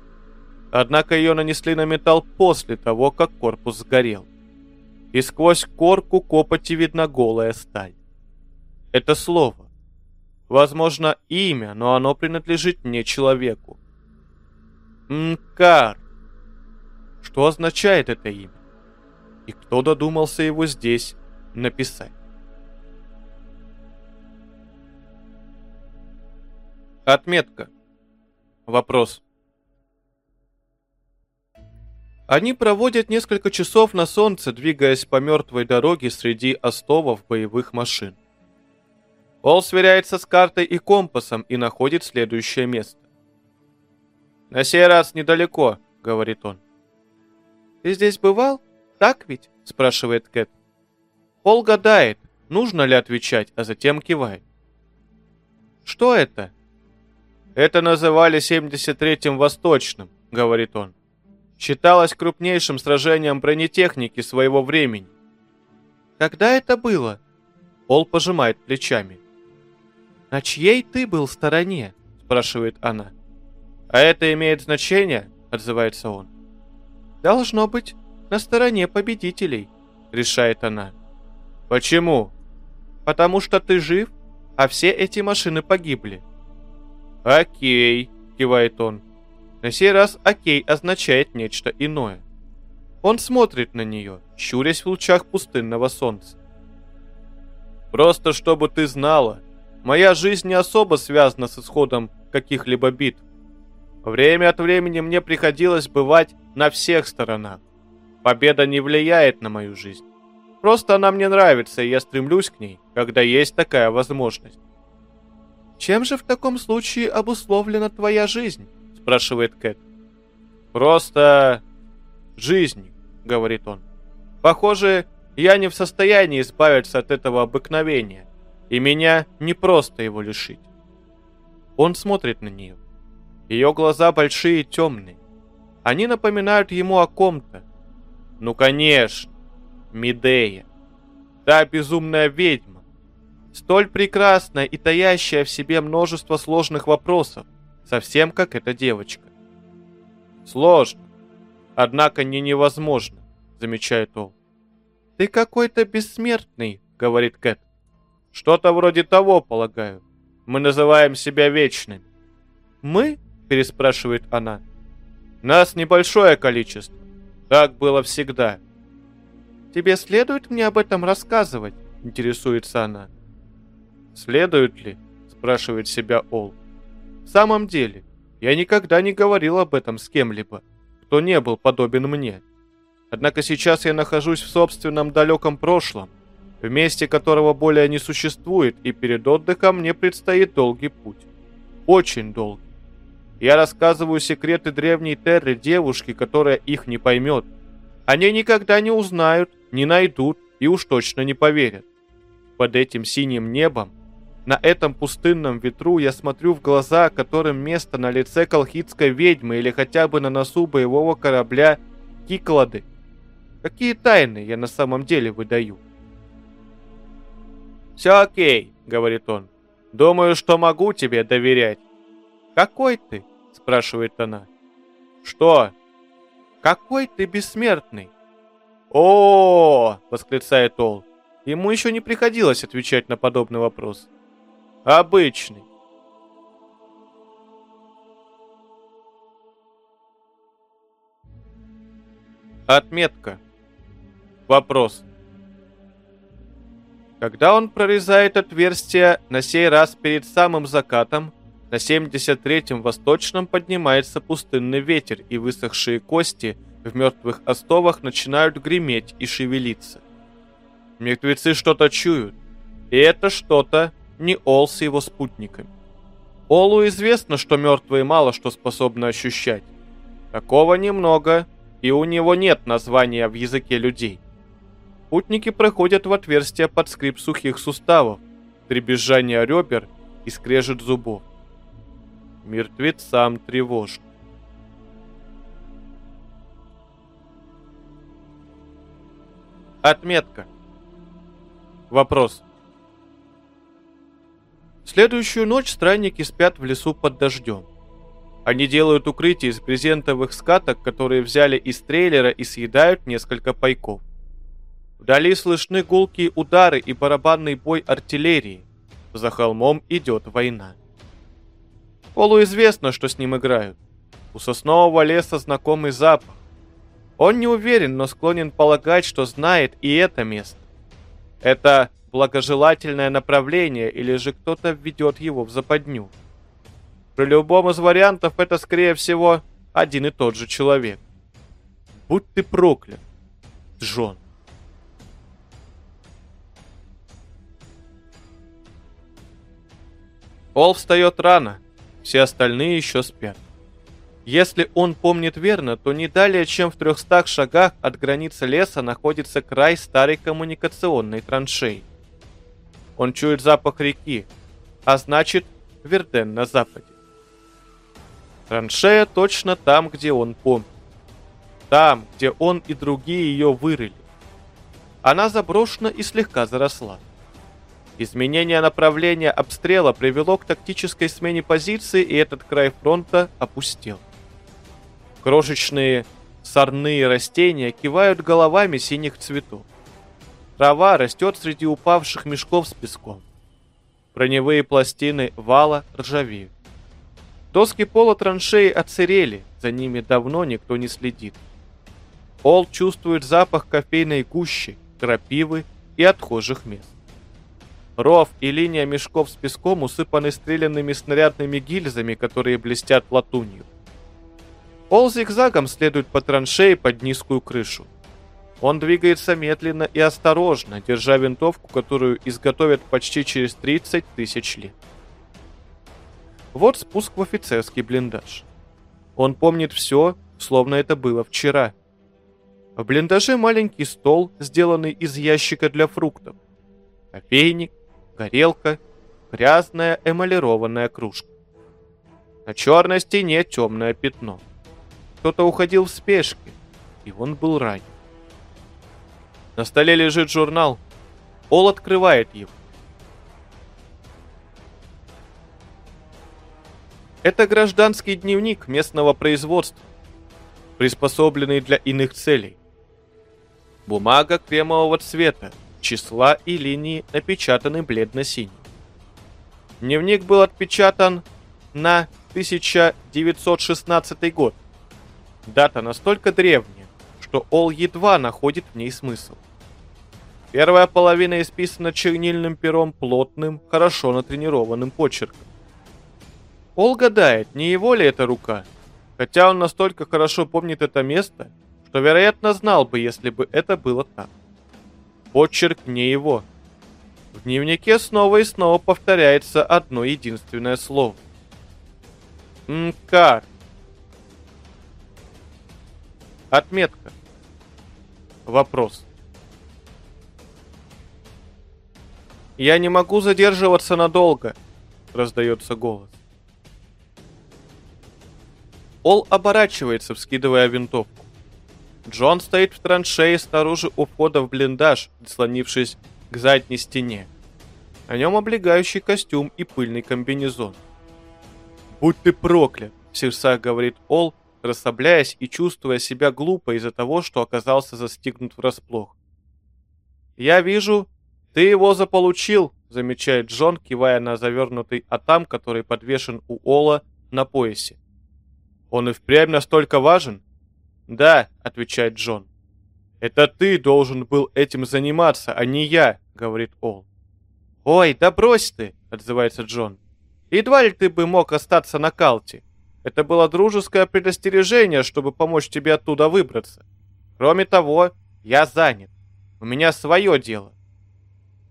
Однако ее нанесли на металл после того, как корпус сгорел. И сквозь корку копоти видна голая сталь. Это слово. Возможно, имя, но оно принадлежит не человеку. Мкар. Что означает это имя? И кто додумался его здесь написать? Отметка. Вопрос. Они проводят несколько часов на солнце, двигаясь по мертвой дороге среди остовов боевых машин. Ол сверяется с картой и компасом и находит следующее место. «На сей раз недалеко», — говорит он. «Ты здесь бывал? Так ведь?» – спрашивает Кэт. Пол гадает, нужно ли отвечать, а затем кивает. «Что это?» «Это называли 73-м Восточным», — говорит он. «Считалось крупнейшим сражением бронетехники своего времени». «Когда это было?» Пол пожимает плечами. «На чьей ты был стороне?» — спрашивает она. «А это имеет значение?» — отзывается он. «Должно быть на стороне победителей», — решает она. «Почему?» «Потому что ты жив, а все эти машины погибли». «Окей», — кивает он. На сей раз «окей» означает нечто иное. Он смотрит на нее, щурясь в лучах пустынного солнца. «Просто чтобы ты знала, моя жизнь не особо связана с исходом каких-либо битв. Время от времени мне приходилось бывать на всех сторонах. Победа не влияет на мою жизнь. Просто она мне нравится, и я стремлюсь к ней, когда есть такая возможность. «Чем же в таком случае обусловлена твоя жизнь?» – спрашивает Кэт. «Просто жизнь», – говорит он. «Похоже, я не в состоянии избавиться от этого обыкновения, и меня не просто его лишить». Он смотрит на нее. Ее глаза большие и темные. Они напоминают ему о ком-то. Ну, конечно, Медея. Та безумная ведьма. Столь прекрасная и таящая в себе множество сложных вопросов, совсем как эта девочка. Сложно, однако не невозможно, замечает он. Ты какой-то бессмертный, говорит Кэт. Что-то вроде того, полагаю. Мы называем себя вечными. Мы? переспрашивает она. Нас небольшое количество. Так было всегда. Тебе следует мне об этом рассказывать? Интересуется она. Следует ли? Спрашивает себя Ол. В самом деле, я никогда не говорил об этом с кем-либо, кто не был подобен мне. Однако сейчас я нахожусь в собственном далеком прошлом, в месте которого более не существует, и перед отдыхом мне предстоит долгий путь. Очень долгий. Я рассказываю секреты древней Терры девушке, которая их не поймет. Они никогда не узнают, не найдут и уж точно не поверят. Под этим синим небом, на этом пустынном ветру я смотрю в глаза, которым место на лице колхидской ведьмы или хотя бы на носу боевого корабля Киклады. Какие тайны я на самом деле выдаю? «Все окей», — говорит он. «Думаю, что могу тебе доверять». «Какой ты?» — спрашивает она. «Что?» «Какой ты бессмертный?» О, восклицает Ол. Ему еще не приходилось отвечать на подобный вопрос. Обычный. Отметка. Вопрос. Когда он прорезает отверстие, на сей раз перед самым закатом, на 73-м восточном поднимается пустынный ветер, и высохшие кости – в мертвых остовах начинают греметь и шевелиться. Мертвецы что-то чуют, и это что-то не Ол с его спутниками. Олу известно, что мертвые мало что способны ощущать. Такого немного, и у него нет названия в языке людей. Путники проходят в отверстие под скрип сухих суставов, требезжание ребер и скрежет зубов. Мертвецам тревожно. Отметка. Вопрос. Следующую ночь странники спят в лесу под дождем. Они делают укрытие из брезентовых скаток, которые взяли из трейлера и съедают несколько пайков. Вдали слышны гулкие удары и барабанный бой артиллерии. За холмом идет война. Полу известно, что с ним играют. У соснового леса знакомый запах. Он не уверен, но склонен полагать, что знает и это место. Это благожелательное направление или же кто-то введет его в западню. При любом из вариантов это, скорее всего, один и тот же человек. Будь ты проклят, Джон. Ол встает рано, все остальные еще спят. Если он помнит верно, то не далее, чем в 300 шагах от границы леса находится край старой коммуникационной траншеи. Он чует запах реки, а значит, Верден на западе. Траншея точно там, где он помнит. Там, где он и другие ее вырыли. Она заброшена и слегка заросла. Изменение направления обстрела привело к тактической смене позиции, и этот край фронта опустел. Крошечные сорные растения кивают головами синих цветов. Трава растет среди упавших мешков с песком. Броневые пластины вала ржавеют. Доски пола траншеи отсырели, за ними давно никто не следит. Ол чувствует запах кофейной гущи, крапивы и отхожих мест. Ров и линия мешков с песком усыпаны стрелянными снарядными гильзами, которые блестят латунью. Пол зигзагом следует по траншеи под низкую крышу. Он двигается медленно и осторожно, держа винтовку, которую изготовят почти через 30 тысяч лет. Вот спуск в офицерский блиндаж. Он помнит все, словно это было вчера. В блиндаже маленький стол, сделанный из ящика для фруктов. Кофейник, горелка, грязная эмалированная кружка. На черной стене темное пятно. Кто-то уходил в спешке, и он был ранен. На столе лежит журнал. Ол открывает его. Это гражданский дневник местного производства, приспособленный для иных целей. Бумага кремового цвета, числа и линии напечатаны бледно-синим. Дневник был отпечатан на 1916 год. Дата настолько древняя, что Ол едва находит в ней смысл. Первая половина исписана чернильным пером плотным, хорошо натренированным почерком. Ол гадает, не его ли это рука, хотя он настолько хорошо помнит это место, что, вероятно, знал бы, если бы это было так. Почерк не его. В дневнике снова и снова повторяется одно единственное слово. МКАР. Отметка. Вопрос. «Я не могу задерживаться надолго», — раздается голос. Ол оборачивается, вскидывая винтовку. Джон стоит в траншее снаружи у входа в блиндаж, слонившись к задней стене. На нем облегающий костюм и пыльный комбинезон. «Будь ты проклят!» — в сердцах говорит Ол, расслабляясь и чувствуя себя глупо из-за того, что оказался застигнут врасплох. «Я вижу, ты его заполучил», — замечает Джон, кивая на завернутый атам, который подвешен у Ола на поясе. «Он и впрямь настолько важен?» «Да», — отвечает Джон. «Это ты должен был этим заниматься, а не я», — говорит Ол. «Ой, да брось ты», — отзывается Джон. «Едва ли ты бы мог остаться на Калте. Это было дружеское предостережение, чтобы помочь тебе оттуда выбраться. Кроме того, я занят. У меня свое дело».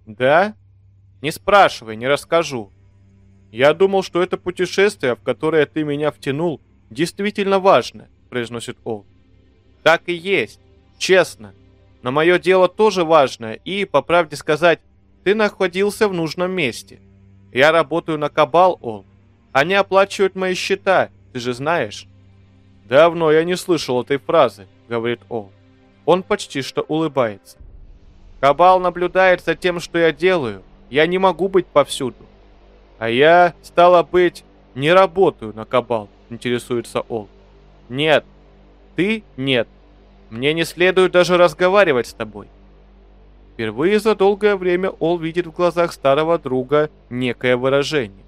«Да? Не спрашивай, не расскажу. Я думал, что это путешествие, в которое ты меня втянул, действительно важно», — произносит Ол. Так и есть. Честно. Но мое дело тоже важное, и, по правде сказать, ты находился в нужном месте. Я работаю на Кабал, Ол. Они оплачивают мои счета, ты же знаешь. Давно я не слышал этой фразы, говорит Ол. Он почти что улыбается. Кабал наблюдает за тем, что я делаю. Я не могу быть повсюду. А я, стало быть, не работаю на Кабал, интересуется Ол. Нет, ты нет. Мне не следует даже разговаривать с тобой. Впервые за долгое время Ол видит в глазах старого друга некое выражение.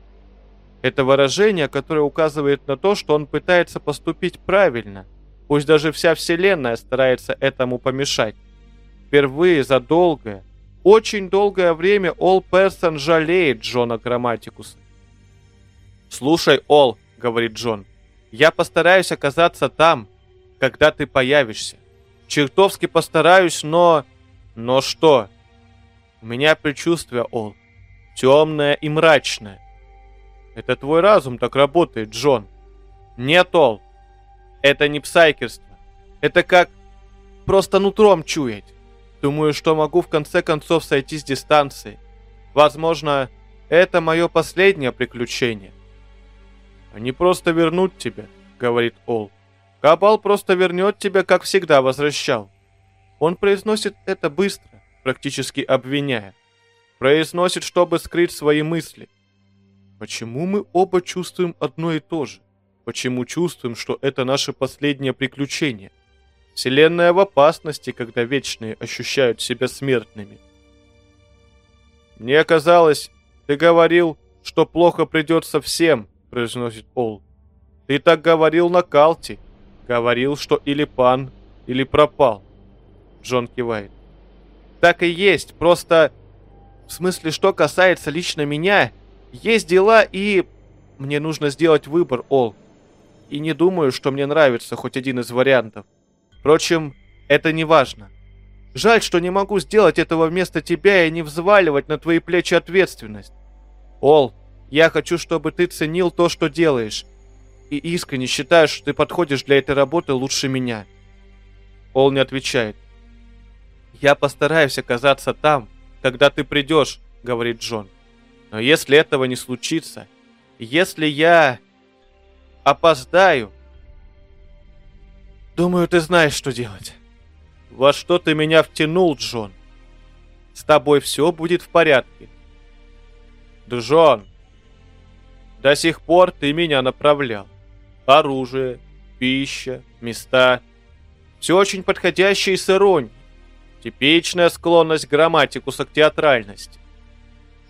Это выражение, которое указывает на то, что он пытается поступить правильно, пусть даже вся вселенная старается этому помешать. Впервые за долгое, очень долгое время Ол Персон жалеет Джона Грамматикуса. «Слушай, Ол», — говорит Джон, — «я постараюсь оказаться там, когда ты появишься. Чертовски постараюсь, но... Но что? У меня предчувствие, Ол. Темное и мрачное. Это твой разум так работает, Джон. Нет, Ол. Это не псайкерство. Это как просто нутром чуять. Думаю, что могу в конце концов сойти с дистанции. Возможно, это мое последнее приключение. Они просто вернут тебя, говорит Ол. Кабал просто вернет тебя, как всегда возвращал. Он произносит это быстро, практически обвиняя. Произносит, чтобы скрыть свои мысли. Почему мы оба чувствуем одно и то же? Почему чувствуем, что это наше последнее приключение? Вселенная в опасности, когда вечные ощущают себя смертными. Мне казалось, ты говорил, что плохо придется всем, произносит Ол. Ты так говорил на Калте. Говорил, что или пан, или пропал. Джон кивает. Так и есть, просто... В смысле, что касается лично меня, есть дела и... Мне нужно сделать выбор, Ол. И не думаю, что мне нравится хоть один из вариантов. Впрочем, это не важно. Жаль, что не могу сделать этого вместо тебя и не взваливать на твои плечи ответственность. Ол, я хочу, чтобы ты ценил то, что делаешь. И искренне считаю, что ты подходишь для этой работы лучше меня. Ол не отвечает. Я постараюсь оказаться там, когда ты придешь, говорит Джон. Но если этого не случится, если я опоздаю, думаю, ты знаешь, что делать. Во что ты меня втянул, Джон? С тобой все будет в порядке. Джон, до сих пор ты меня направлял. Оружие, пища, места. Все очень подходящее с иронией. Типичная склонность к грамматикуса к театральности.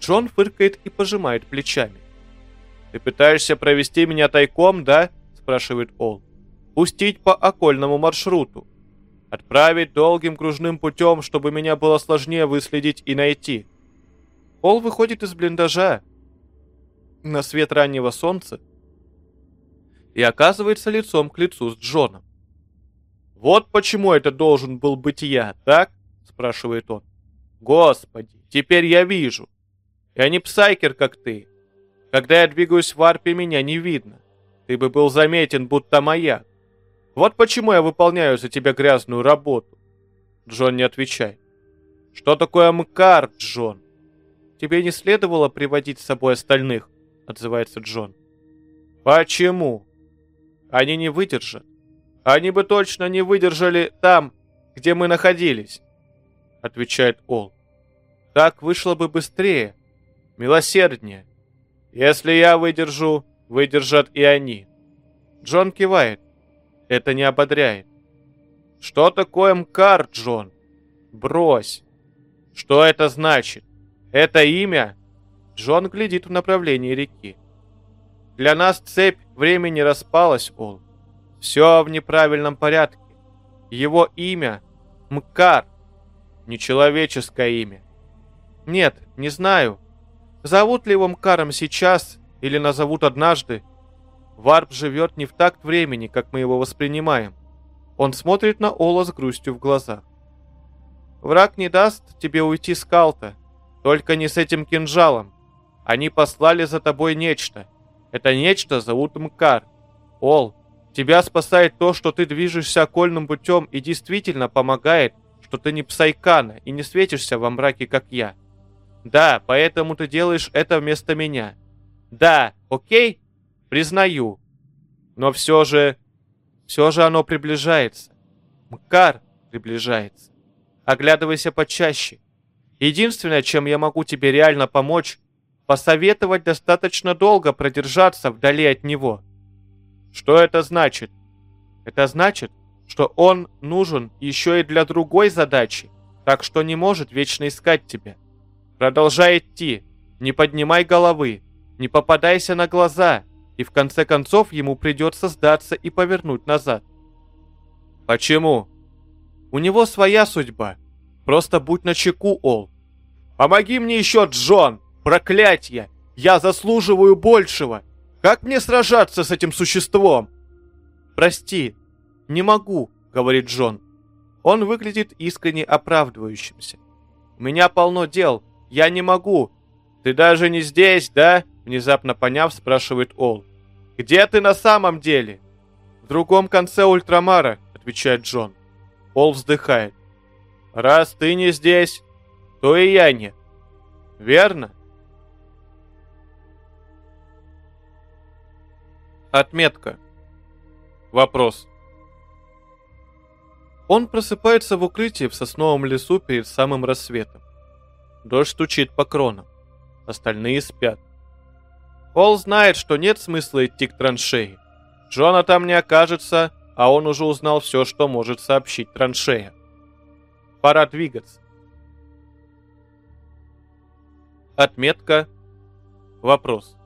Джон фыркает и пожимает плечами. «Ты пытаешься провести меня тайком, да?» спрашивает Ол. «Пустить по окольному маршруту. Отправить долгим кружным путем, чтобы меня было сложнее выследить и найти». Ол выходит из блиндажа на свет раннего солнца и оказывается лицом к лицу с Джоном. «Вот почему это должен был быть я, так?» — спрашивает он. «Господи, теперь я вижу. Я не псайкер, как ты. Когда я двигаюсь в арпе, меня не видно. Ты бы был заметен, будто маяк. Вот почему я выполняю за тебя грязную работу. Джон не отвечает. Что такое МКАР, Джон? Тебе не следовало приводить с собой остальных, отзывается Джон. Почему? Они не выдержат. Они бы точно не выдержали там, где мы находились, отвечает Ол. Так вышло бы быстрее, милосерднее. Если я выдержу, выдержат и они. Джон кивает. Это не ободряет. Что такое МКАР, Джон? Брось. Что это значит? Это имя? Джон глядит в направлении реки. Для нас цепь времени распалась, Ол. Все в неправильном порядке. Его имя — Мкар. Нечеловеческое имя. Нет, не знаю. Зовут ли его Мкаром сейчас или назовут однажды, Варп живет не в такт времени, как мы его воспринимаем. Он смотрит на Ола с грустью в глазах. Враг не даст тебе уйти с Калта, только не с этим кинжалом. Они послали за тобой нечто. Это нечто зовут Мкар. Ол, тебя спасает то, что ты движешься окольным путем и действительно помогает, что ты не псайкана и не светишься во мраке, как я. Да, поэтому ты делаешь это вместо меня. Да, окей? Признаю. Но все же... Все же оно приближается. Мкар приближается. Оглядывайся почаще. Единственное, чем я могу тебе реально помочь, посоветовать достаточно долго продержаться вдали от него. Что это значит? Это значит, что он нужен еще и для другой задачи, так что не может вечно искать тебя. Продолжай идти, не поднимай головы, не попадайся на глаза, и в конце концов ему придется сдаться и повернуть назад. Почему? У него своя судьба. Просто будь начеку, Ол. Помоги мне еще, Джон! Проклятье! Я заслуживаю большего! Как мне сражаться с этим существом? Прости, не могу, говорит Джон. Он выглядит искренне оправдывающимся. У меня полно дел, я не могу. Ты даже не здесь, да? Внезапно поняв, спрашивает Ол. «Где ты на самом деле?» «В другом конце Ультрамара», — отвечает Джон. Ол вздыхает. «Раз ты не здесь, то и я нет. Верно?» Отметка. Вопрос. Он просыпается в укрытии в сосновом лесу перед самым рассветом. Дождь стучит по кронам. Остальные спят. Пол знает, что нет смысла идти к траншеи. Джона там не окажется, а он уже узнал все, что может сообщить траншея. Пора двигаться. Отметка. Вопрос.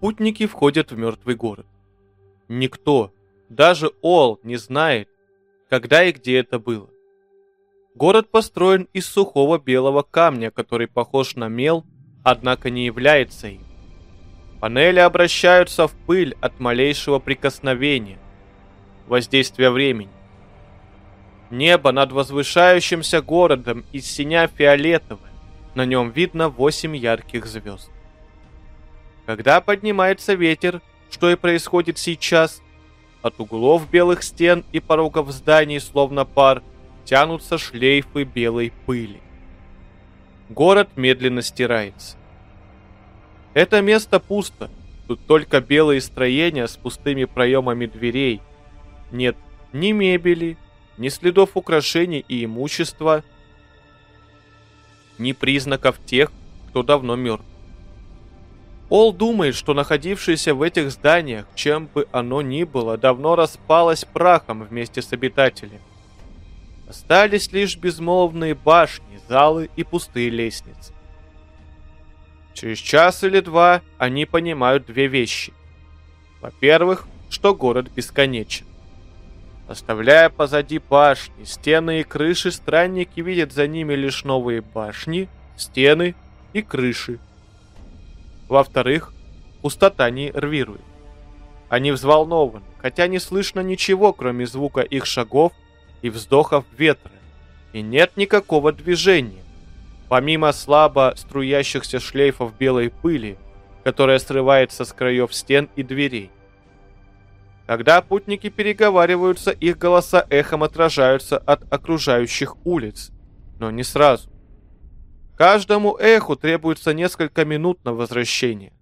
Путники входят в мертвый город. Никто, даже Ол, не знает, когда и где это было. Город построен из сухого белого камня, который похож на мел, однако не является им. Панели обращаются в пыль от малейшего прикосновения, воздействия времени. Небо над возвышающимся городом из синя фиолетовое. На нем видно восемь ярких звезд. Когда поднимается ветер, что и происходит сейчас, от углов белых стен и порогов зданий, словно пар, тянутся шлейфы белой пыли. Город медленно стирается. Это место пусто. Тут только белые строения с пустыми проемами дверей. Нет ни мебели, ни следов украшений и имущества, ни признаков тех, кто давно мертв. Ол думает, что находившееся в этих зданиях, чем бы оно ни было, давно распалось прахом вместе с обитателями. Остались лишь безмолвные башни, залы и пустые лестницы. Через час или два они понимают две вещи. Во-первых, что город бесконечен. Оставляя позади башни, стены и крыши, странники видят за ними лишь новые башни, стены и крыши. Во-вторых, пустота не нервирует. Они взволнованы, хотя не слышно ничего, кроме звука их шагов и вздохов ветра, и нет никакого движения, помимо слабо струящихся шлейфов белой пыли, которая срывается с краев стен и дверей. Когда путники переговариваются, их голоса эхом отражаются от окружающих улиц, но не сразу. Каждому эху требуется несколько минут на возвращение.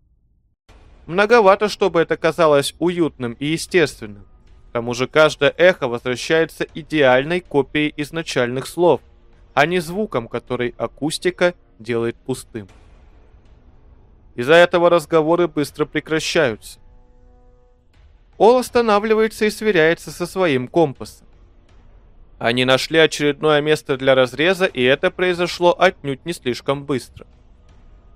Многовато, чтобы это казалось уютным и естественным. К тому же каждое эхо возвращается идеальной копией изначальных слов, а не звуком, который акустика делает пустым. Из-за этого разговоры быстро прекращаются. Ол останавливается и сверяется со своим компасом. Они нашли очередное место для разреза, и это произошло отнюдь не слишком быстро.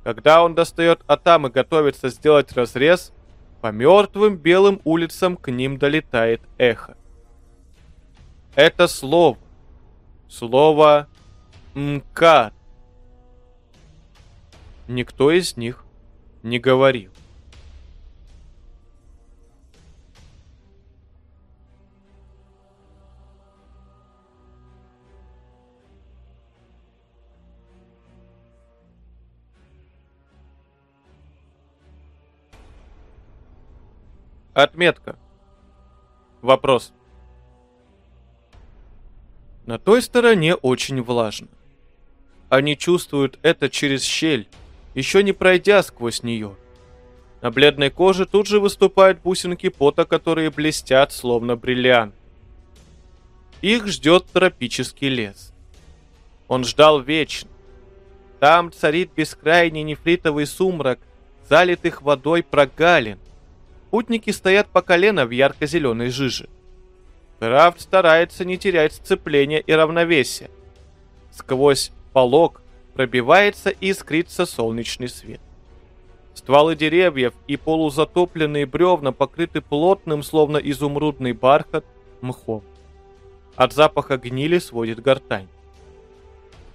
Когда он достает Атам и готовится сделать разрез, по мертвым белым улицам к ним долетает эхо. Это слово. Слово «МКАД». Никто из них не говорил. Отметка. Вопрос. На той стороне очень влажно. Они чувствуют это через щель, еще не пройдя сквозь нее. На бледной коже тут же выступают бусинки пота, которые блестят, словно бриллиант. Их ждет тропический лес. Он ждал вечно. Там царит бескрайний нефритовый сумрак, залитых водой прогалин, Путники стоят по колено в ярко-зеленой жиже. Крафт старается не терять сцепление и равновесие. Сквозь полог пробивается и искрится солнечный свет. Стволы деревьев и полузатопленные бревна покрыты плотным, словно изумрудный бархат, мхом. От запаха гнили сводит гортань.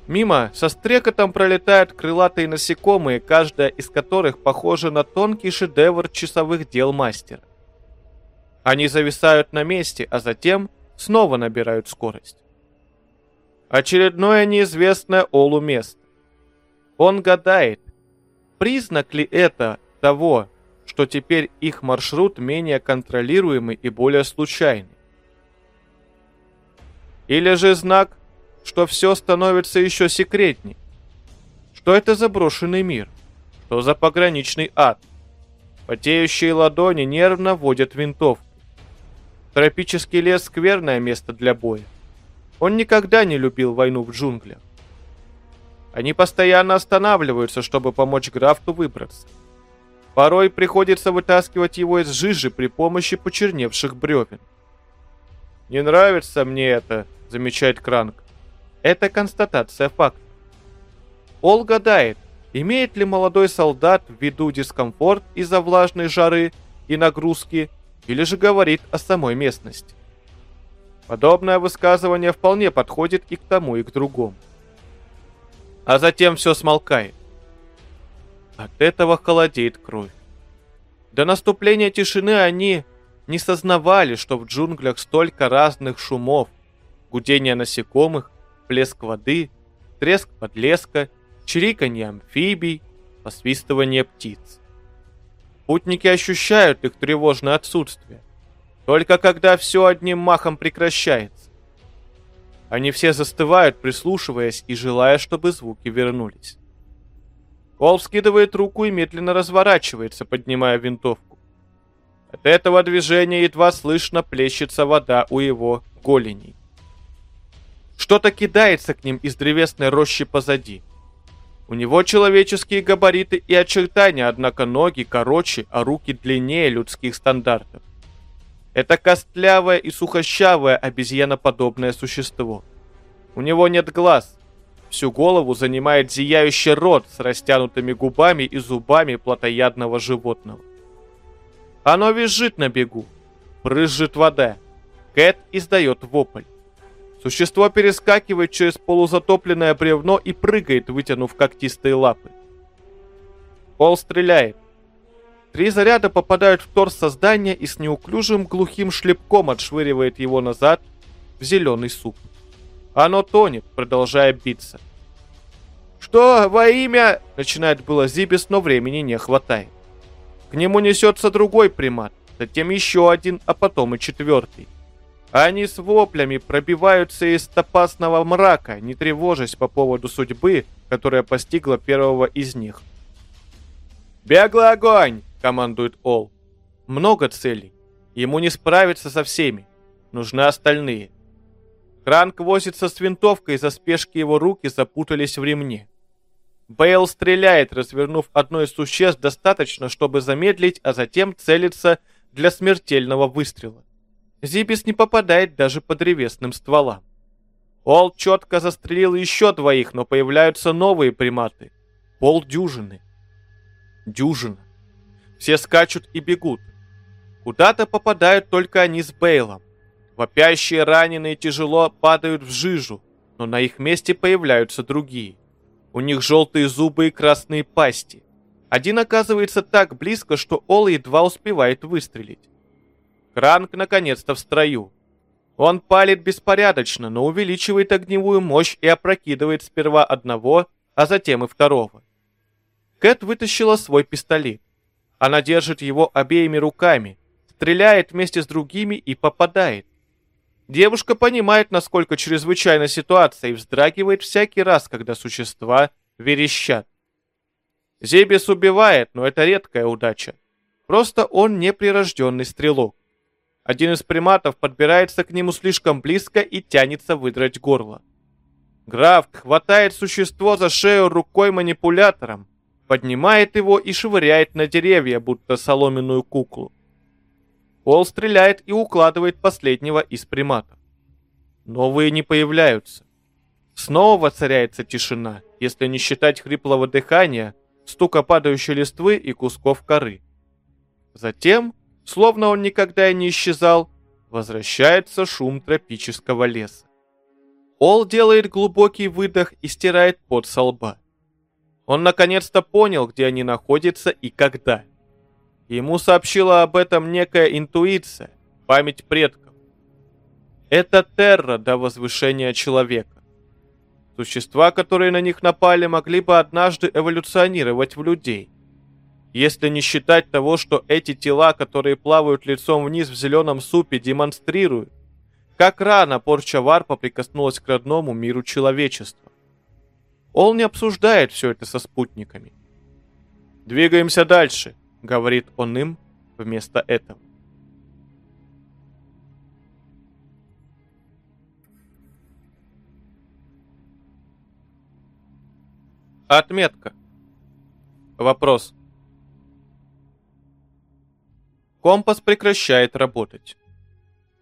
Мимо со стрекотом пролетают крылатые насекомые, каждая из которых похожа на тонкий шедевр часовых дел мастера. Они зависают на месте, а затем снова набирают скорость. Очередное неизвестное Олу место. Он гадает, признак ли это того, что теперь их маршрут менее контролируемый и более случайный. Или же знак что все становится еще секретней. Что это за брошенный мир? Что за пограничный ад? Потеющие ладони нервно водят винтовку. Тропический лес – скверное место для боя. Он никогда не любил войну в джунглях. Они постоянно останавливаются, чтобы помочь Графту выбраться. Порой приходится вытаскивать его из жижи при помощи почерневших бревен. «Не нравится мне это», — замечает Кранк. Это констатация факта. Ол гадает, имеет ли молодой солдат в виду дискомфорт из-за влажной жары и нагрузки, или же говорит о самой местности. Подобное высказывание вполне подходит и к тому, и к другому. А затем все смолкает. От этого холодеет кровь. До наступления тишины они не сознавали, что в джунглях столько разных шумов, гудение насекомых, плеск воды, треск подлеска, чириканье амфибий, посвистывание птиц. Путники ощущают их тревожное отсутствие, только когда все одним махом прекращается. Они все застывают, прислушиваясь и желая, чтобы звуки вернулись. Кол скидывает руку и медленно разворачивается, поднимая винтовку. От этого движения едва слышно плещется вода у его голеней. Что-то кидается к ним из древесной рощи позади. У него человеческие габариты и очертания, однако ноги короче, а руки длиннее людских стандартов. Это костлявое и сухощавое обезьяноподобное существо. У него нет глаз. Всю голову занимает зияющий рот с растянутыми губами и зубами плотоядного животного. Оно визжит на бегу. Брызжет вода. Кэт издает вопль. Существо перескакивает через полузатопленное бревно и прыгает, вытянув когтистые лапы. Пол стреляет. Три заряда попадают в торс создания и с неуклюжим глухим шлепком отшвыривает его назад в зеленый суп. Оно тонет, продолжая биться. «Что во имя...» — начинает было Зибис, но времени не хватает. К нему несется другой примат, затем еще один, а потом и четвертый. Они с воплями пробиваются из топасного мрака, не тревожась по поводу судьбы, которая постигла первого из них. «Беглый огонь!» — командует Ол. «Много целей. Ему не справиться со всеми. Нужны остальные». Кранк возится с винтовкой, за спешки его руки запутались в ремне. Бейл стреляет, развернув одно из существ достаточно, чтобы замедлить, а затем целиться для смертельного выстрела. Зибис не попадает даже по древесным стволам. Ол четко застрелил еще двоих, но появляются новые приматы. Пол дюжины. Дюжина. Все скачут и бегут. Куда-то попадают только они с Бейлом. Вопящие раненые тяжело падают в жижу, но на их месте появляются другие. У них желтые зубы и красные пасти. Один оказывается так близко, что Ол едва успевает выстрелить. Кранк наконец-то в строю. Он палит беспорядочно, но увеличивает огневую мощь и опрокидывает сперва одного, а затем и второго. Кэт вытащила свой пистолет. Она держит его обеими руками, стреляет вместе с другими и попадает. Девушка понимает, насколько чрезвычайна ситуация и вздрагивает всякий раз, когда существа верещат. Зебес убивает, но это редкая удача. Просто он неприрожденный стрелок. Один из приматов подбирается к нему слишком близко и тянется выдрать горло. Графт хватает существо за шею рукой-манипулятором, поднимает его и швыряет на деревья, будто соломенную куклу. Пол стреляет и укладывает последнего из приматов. Новые не появляются. Снова воцаряется тишина, если не считать хриплого дыхания, стука падающей листвы и кусков коры. Затем словно он никогда и не исчезал, возвращается шум тропического леса. Ол делает глубокий выдох и стирает пот со лба. Он наконец-то понял, где они находятся и когда. Ему сообщила об этом некая интуиция, память предков. Это терра до возвышения человека. Существа, которые на них напали, могли бы однажды эволюционировать в людей – если не считать того, что эти тела, которые плавают лицом вниз в зеленом супе, демонстрируют, как рано порча варпа прикоснулась к родному миру человечества. Он не обсуждает все это со спутниками. «Двигаемся дальше», — говорит он им вместо этого. Отметка. Вопрос. Компас прекращает работать.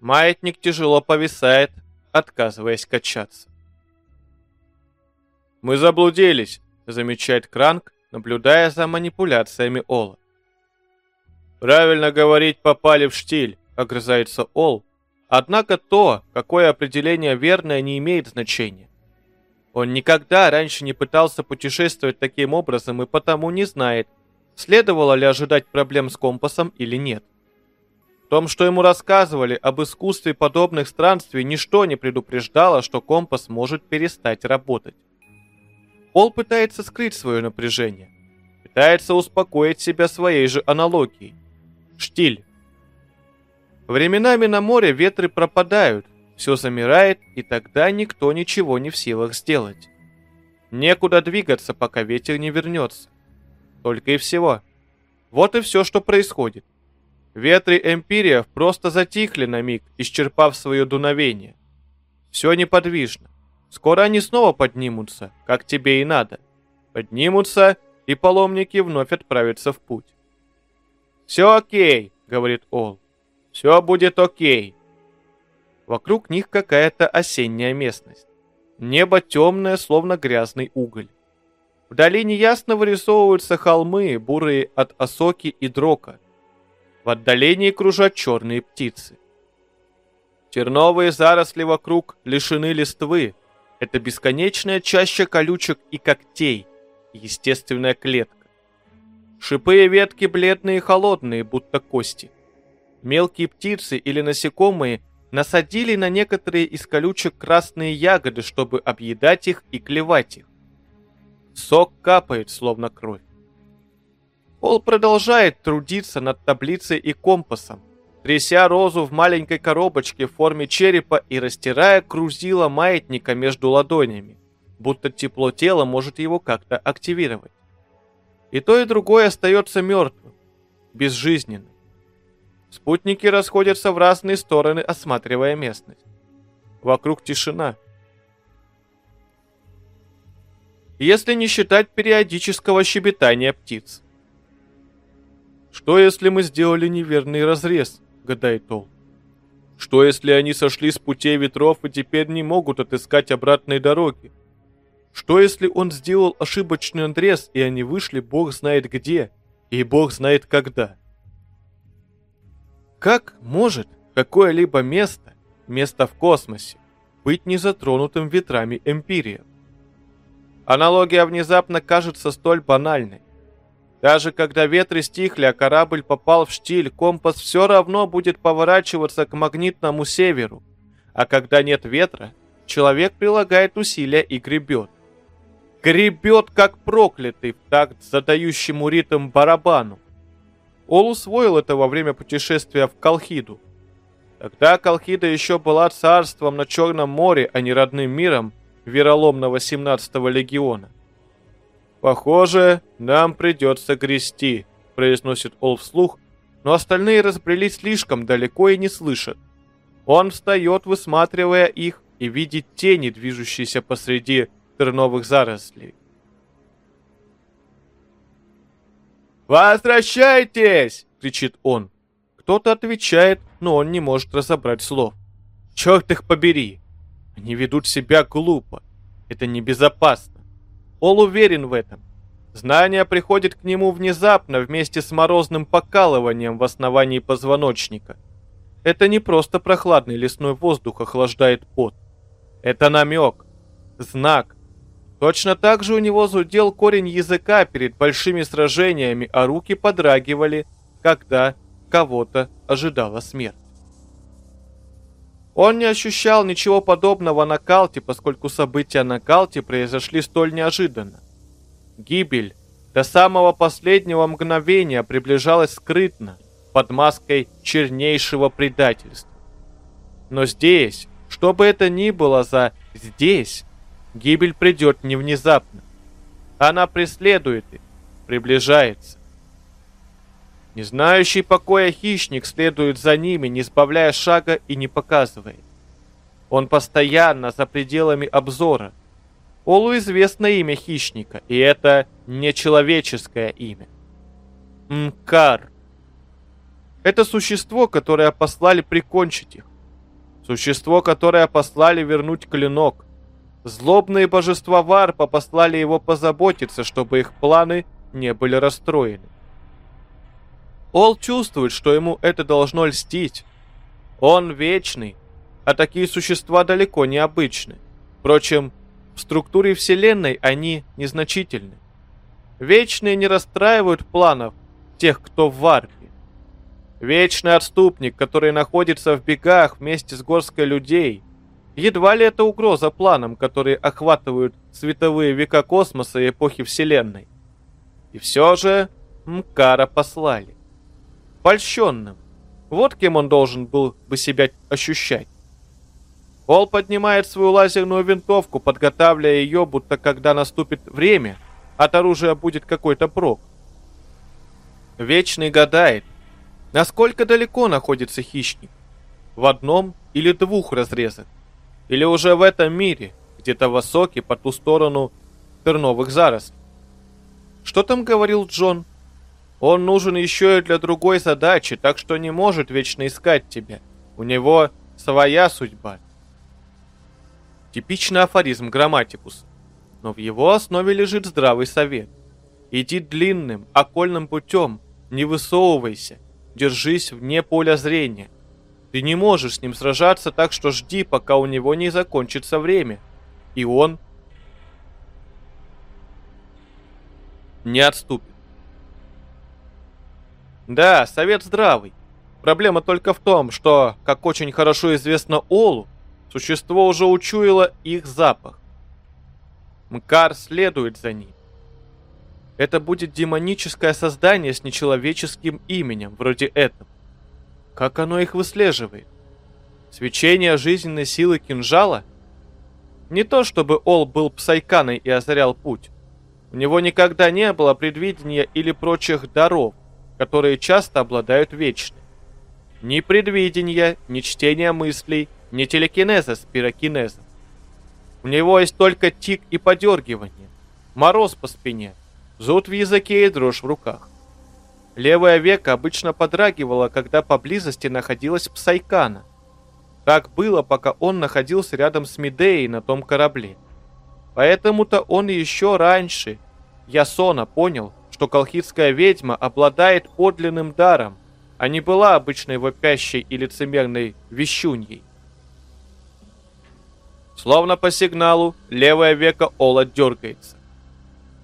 Маятник тяжело повисает, отказываясь качаться. «Мы заблудились», — замечает Кранк, наблюдая за манипуляциями Ола. «Правильно говорить, попали в штиль», — огрызается Ол. Однако то, какое определение верное, не имеет значения. Он никогда раньше не пытался путешествовать таким образом и потому не знает, следовало ли ожидать проблем с компасом или нет. В том, что ему рассказывали об искусстве подобных странствий, ничто не предупреждало, что компас может перестать работать. Пол пытается скрыть свое напряжение, пытается успокоить себя своей же аналогией. Штиль. Временами на море ветры пропадают, все замирает, и тогда никто ничего не в силах сделать. Некуда двигаться, пока ветер не вернется. Только и всего. Вот и все, что происходит. Ветры Эмпириев просто затихли на миг, исчерпав свое дуновение. Все неподвижно. Скоро они снова поднимутся, как тебе и надо. Поднимутся, и паломники вновь отправятся в путь. «Все окей», — говорит Ол. «Все будет окей». Вокруг них какая-то осенняя местность. Небо темное, словно грязный уголь. Вдали неясно вырисовываются холмы, бурые от осоки и дрока. В отдалении кружат черные птицы. Терновые заросли вокруг лишены листвы. Это бесконечная чаща колючек и когтей, естественная клетка. Шипы и ветки бледные и холодные, будто кости. Мелкие птицы или насекомые насадили на некоторые из колючек красные ягоды, чтобы объедать их и клевать их. Сок капает, словно кровь. Пол продолжает трудиться над таблицей и компасом, тряся розу в маленькой коробочке в форме черепа и растирая крузило маятника между ладонями, будто тепло тела может его как-то активировать. И то, и другое остается мертвым, безжизненным. Спутники расходятся в разные стороны, осматривая местность. Вокруг тишина. Если не считать периодического щебетания птиц. Что если мы сделали неверный разрез, гадает Ол. Что если они сошли с путей ветров и теперь не могут отыскать обратной дороги? Что если он сделал ошибочный надрез, и они вышли бог знает где, и бог знает когда? Как может какое-либо место, место в космосе, быть не затронутым ветрами Эмпирия? Аналогия внезапно кажется столь банальной. Даже когда ветры стихли, а корабль попал в штиль, компас все равно будет поворачиваться к магнитному северу. А когда нет ветра, человек прилагает усилия и гребет. Гребет, как проклятый, в такт задающему ритм барабану. Ол усвоил это во время путешествия в Колхиду. Тогда Колхида еще была царством на Черном море, а не родным миром вероломного 17-го легиона. «Похоже, нам придется грести», — произносит Ол вслух, но остальные разбрелись слишком далеко и не слышат. Он встает, высматривая их, и видит тени, движущиеся посреди терновых зарослей. «Возвращайтесь!» — кричит он. Кто-то отвечает, но он не может разобрать слов. «Черт их побери!» Они ведут себя глупо. Это небезопасно. Ол уверен в этом. Знание приходит к нему внезапно вместе с морозным покалыванием в основании позвоночника. Это не просто прохладный лесной воздух охлаждает пот. Это намек, знак, Точно так же у него зудел корень языка перед большими сражениями, а руки подрагивали, когда кого-то ожидала смерть. Он не ощущал ничего подобного на Калте, поскольку события на Калте произошли столь неожиданно. Гибель до самого последнего мгновения приближалась скрытно, под маской чернейшего предательства. Но здесь, что бы это ни было за «здесь», Гибель придет не внезапно. Она преследует их, приближается. Не знающий покоя хищник следует за ними, не сбавляя шага и не показывает. Он постоянно за пределами обзора. Олу известно имя хищника, и это нечеловеческое имя. Мкар. Это существо, которое послали прикончить их. Существо, которое послали вернуть клинок. Злобные божества Варпа послали его позаботиться, чтобы их планы не были расстроены. Ол чувствует, что ему это должно льстить. Он вечный, а такие существа далеко не обычны. Впрочем, в структуре Вселенной они незначительны. Вечные не расстраивают планов тех, кто в Варпе. Вечный отступник, который находится в бегах вместе с горской людей. Едва ли это угроза планам, которые охватывают световые века космоса и эпохи Вселенной. И все же Мкара послали. Польщенным. Вот кем он должен был бы себя ощущать. Ол поднимает свою лазерную винтовку, подготавливая ее, будто когда наступит время, от оружия будет какой-то прок. Вечный гадает, насколько далеко находится хищник. В одном или двух разрезах. Или уже в этом мире, где-то в высоке по ту сторону терновых зарослей. Что там говорил Джон? Он нужен еще и для другой задачи, так что не может вечно искать тебя. У него своя судьба. Типичный афоризм грамматикус. Но в его основе лежит здравый совет. Иди длинным, окольным путем, не высовывайся, держись вне поля зрения. Ты не можешь с ним сражаться, так что жди, пока у него не закончится время. И он не отступит. Да, совет здравый. Проблема только в том, что, как очень хорошо известно Олу, существо уже учуяло их запах. Мкар следует за ним. Это будет демоническое создание с нечеловеческим именем, вроде этого. Как оно их выслеживает? Свечение жизненной силы кинжала? Не то чтобы Ол был псайканой и озарял путь. У него никогда не было предвидения или прочих даров, которые часто обладают вечным. Ни предвидения, ни чтения мыслей, ни телекинеза с пирокинезом. У него есть только тик и подергивание, мороз по спине, зуд в языке и дрожь в руках. Левое веко обычно подрагивало, когда поблизости находилась Псайкана. Так было, пока он находился рядом с Медеей на том корабле. Поэтому-то он еще раньше, Ясона, понял, что колхидская ведьма обладает подлинным даром, а не была обычной вопящей и лицемерной вещуньей. Словно по сигналу, левое веко Ола дергается.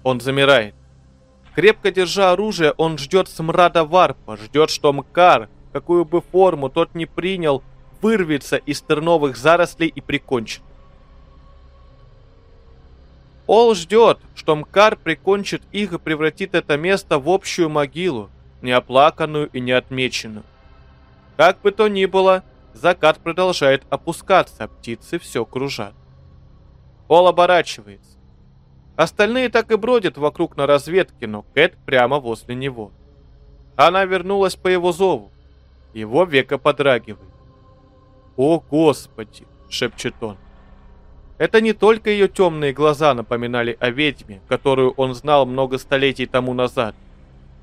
Он замирает. Крепко держа оружие, он ждет смрада варпа, ждет, что Мкар, какую бы форму тот ни принял, вырвется из терновых зарослей и прикончит. Ол ждет, что Мкар прикончит их и превратит это место в общую могилу, неоплаканную и неотмеченную. Как бы то ни было, закат продолжает опускаться, а птицы все кружат. Ол оборачивается. Остальные так и бродят вокруг на разведке, но Кэт прямо возле него. Она вернулась по его зову. Его века подрагивает. «О, Господи!» — шепчет он. Это не только ее темные глаза напоминали о ведьме, которую он знал много столетий тому назад.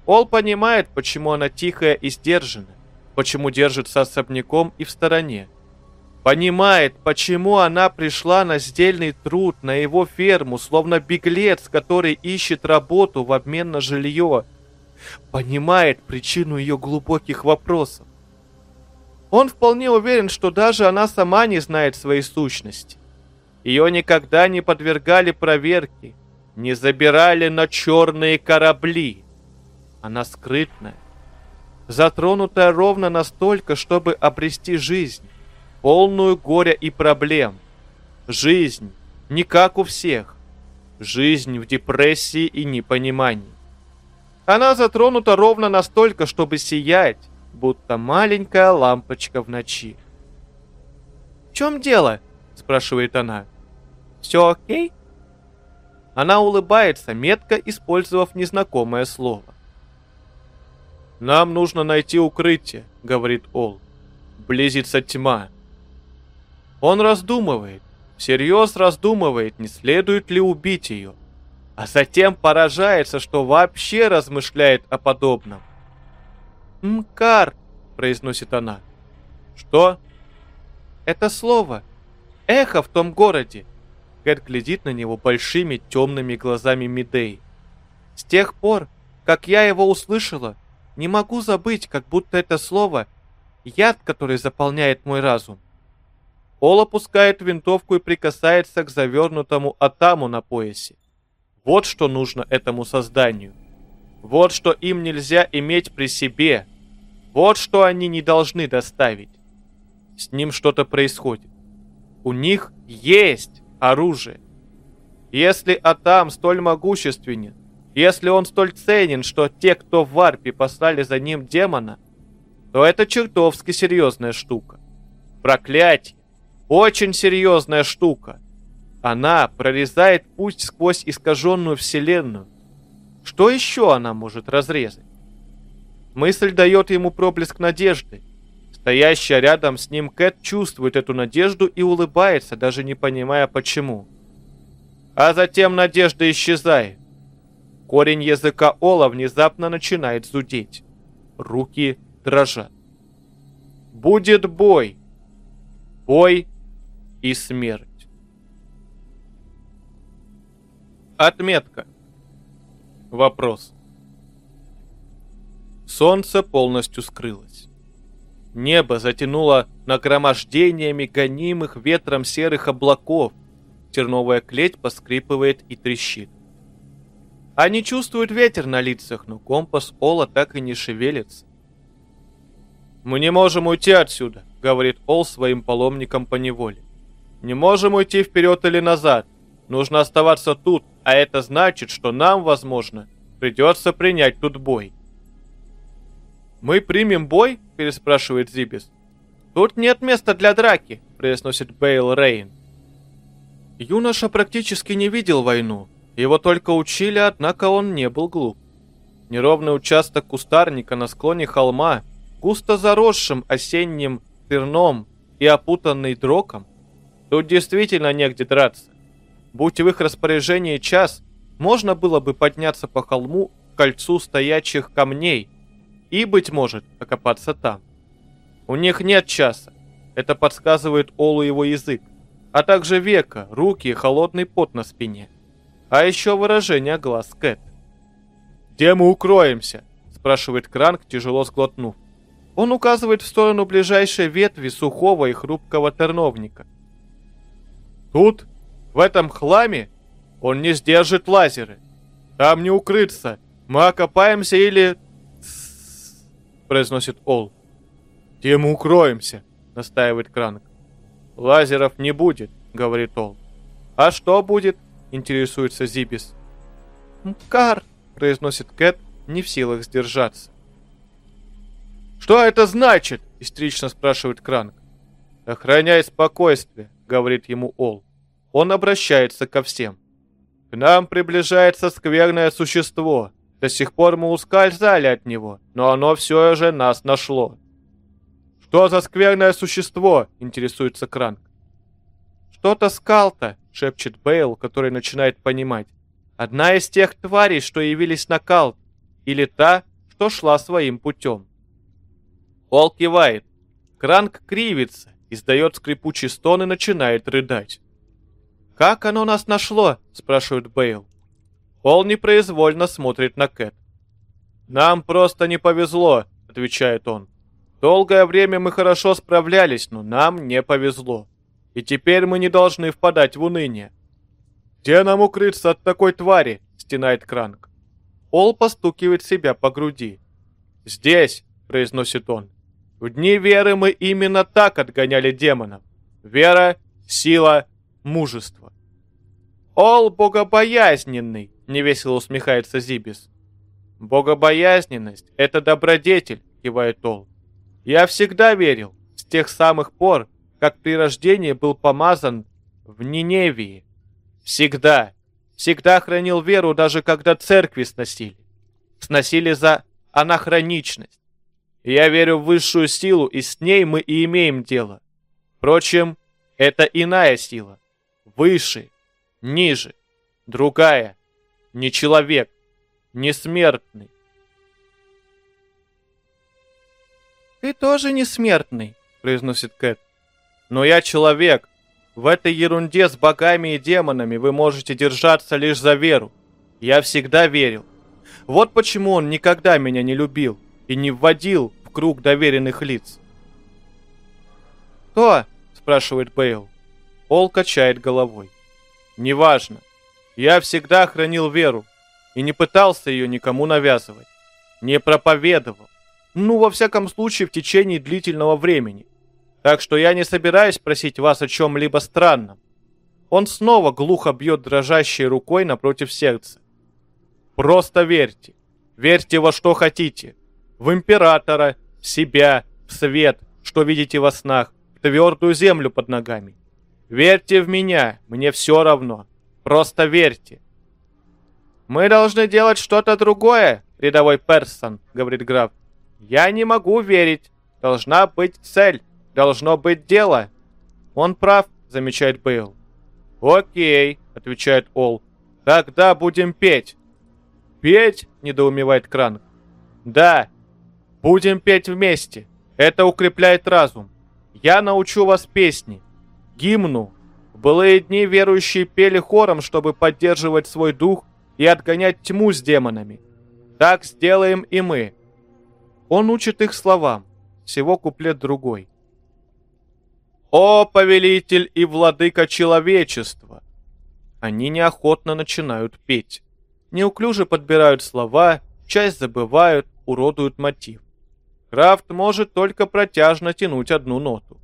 Ол понимает, почему она тихая и сдержана, почему держится особняком и в стороне. Понимает, почему она пришла на сдельный труд, на его ферму, словно беглец, который ищет работу в обмен на жилье. Понимает причину ее глубоких вопросов. Он вполне уверен, что даже она сама не знает своей сущности. Ее никогда не подвергали проверке, не забирали на черные корабли. Она скрытная, затронутая ровно настолько, чтобы обрести жизнь, полную горя и проблем. Жизнь не как у всех. Жизнь в депрессии и непонимании. Она затронута ровно настолько, чтобы сиять, будто маленькая лампочка в ночи. «В чем дело?» – спрашивает она. Все окей?» Она улыбается, метко использовав незнакомое слово. «Нам нужно найти укрытие», — говорит Ол. «Близится тьма». Он раздумывает, всерьез раздумывает, не следует ли убить ее. А затем поражается, что вообще размышляет о подобном. «Мкар», — произносит она. «Что?» «Это слово. Эхо в том городе. Кэт глядит на него большими темными глазами Мидей. С тех пор, как я его услышала, не могу забыть, как будто это слово — яд, который заполняет мой разум. Ол опускает винтовку и прикасается к завернутому атаму на поясе. Вот что нужно этому созданию. Вот что им нельзя иметь при себе. Вот что они не должны доставить. С ним что-то происходит. У них есть оружие. Если Атам столь могущественен, если он столь ценен, что те, кто в варпе послали за ним демона, то это чертовски серьезная штука. Проклятие. Очень серьезная штука. Она прорезает путь сквозь искаженную вселенную. Что еще она может разрезать? Мысль дает ему проблеск надежды. Стоящая рядом с ним Кэт чувствует эту надежду и улыбается, даже не понимая почему. А затем надежда исчезает. Корень языка Ола внезапно начинает зудеть. Руки дрожат. Будет бой. Бой и смерть. Отметка. Вопрос. Солнце полностью скрылось. Небо затянуло нагромождениями гонимых ветром серых облаков. Терновая клеть поскрипывает и трещит. Они чувствуют ветер на лицах, но компас Ола так и не шевелится. «Мы не можем уйти отсюда», — говорит Ол своим паломникам по неволе. «Не можем уйти вперед или назад. Нужно оставаться тут, а это значит, что нам, возможно, придется принять тут бой». «Мы примем бой?» — переспрашивает Зибис. «Тут нет места для драки», — произносит Бейл Рейн. Юноша практически не видел войну. Его только учили, однако он не был глуп. Неровный участок кустарника на склоне холма, густо заросшим осенним терном и опутанный дроком, тут действительно негде драться. Будь в их распоряжении час, можно было бы подняться по холму к кольцу стоячих камней и, быть может, окопаться там. У них нет часа, это подсказывает Олу его язык а также века, руки и холодный пот на спине. А еще выражение глаз Кэт. «Где мы укроемся?» – спрашивает Кранк, тяжело сглотнув. Он указывает в сторону ближайшей ветви сухого и хрупкого терновника. «Тут? В этом хламе? Он не сдержит лазеры. Там не укрыться. Мы окопаемся или...» произносит Ол. «Где мы укроемся?» – настаивает Кранк. «Лазеров не будет», — говорит Ол. «А что будет?» — интересуется Зибис. «Мкар», — произносит Кэт, не в силах сдержаться. «Что это значит?» — истерично спрашивает Кранк. «Охраняй спокойствие», — говорит ему Ол. Он обращается ко всем. «К нам приближается скверное существо. До сих пор мы ускользали от него, но оно все же нас нашло. «Что за скверное существо?» — интересуется Кранк. «Что-то скалта», — шепчет Бейл, который начинает понимать. «Одна из тех тварей, что явились на Калт, или та, что шла своим путем». Ол кивает. Кранк кривится, издает скрипучий стон и начинает рыдать. «Как оно нас нашло?» — спрашивает Бейл. Ол непроизвольно смотрит на Кэт. «Нам просто не повезло», — отвечает он. Долгое время мы хорошо справлялись, но нам не повезло. И теперь мы не должны впадать в уныние. «Где нам укрыться от такой твари?» — стенает Кранк. Ол постукивает себя по груди. «Здесь», — произносит он. «В дни веры мы именно так отгоняли демонов. Вера, сила, мужество». «Ол богобоязненный», — невесело усмехается Зибис. «Богобоязненность — это добродетель», — кивает Ол. Я всегда верил, с тех самых пор, как при рождении был помазан в Ниневии. Всегда, всегда хранил веру, даже когда церкви сносили. Сносили за анахроничность. Я верю в высшую силу, и с ней мы и имеем дело. Впрочем, это иная сила. Выше, ниже, другая, не человек, не смертный, «Ты тоже не смертный», — произносит Кэт. «Но я человек. В этой ерунде с богами и демонами вы можете держаться лишь за веру. Я всегда верил. Вот почему он никогда меня не любил и не вводил в круг доверенных лиц». «Кто?» — спрашивает Бейл. Ол качает головой. «Неважно. Я всегда хранил веру и не пытался ее никому навязывать. Не проповедовал. Ну, во всяком случае, в течение длительного времени. Так что я не собираюсь просить вас о чем-либо странном. Он снова глухо бьет дрожащей рукой напротив сердца. Просто верьте. Верьте во что хотите. В императора, в себя, в свет, что видите во снах, в твердую землю под ногами. Верьте в меня, мне все равно. Просто верьте. Мы должны делать что-то другое, рядовой Персон, говорит граф. Я не могу верить. Должна быть цель. Должно быть дело. Он прав, замечает Бейл. «Окей», — отвечает Ол. «Тогда будем петь». «Петь?» — недоумевает Кранк. «Да, будем петь вместе. Это укрепляет разум. Я научу вас песни. Гимну. Былые дни верующие пели хором, чтобы поддерживать свой дух и отгонять тьму с демонами. Так сделаем и мы». Он учит их словам. Всего куплет другой. «О, повелитель и владыка человечества!» Они неохотно начинают петь. Неуклюже подбирают слова, часть забывают, уродуют мотив. Крафт может только протяжно тянуть одну ноту.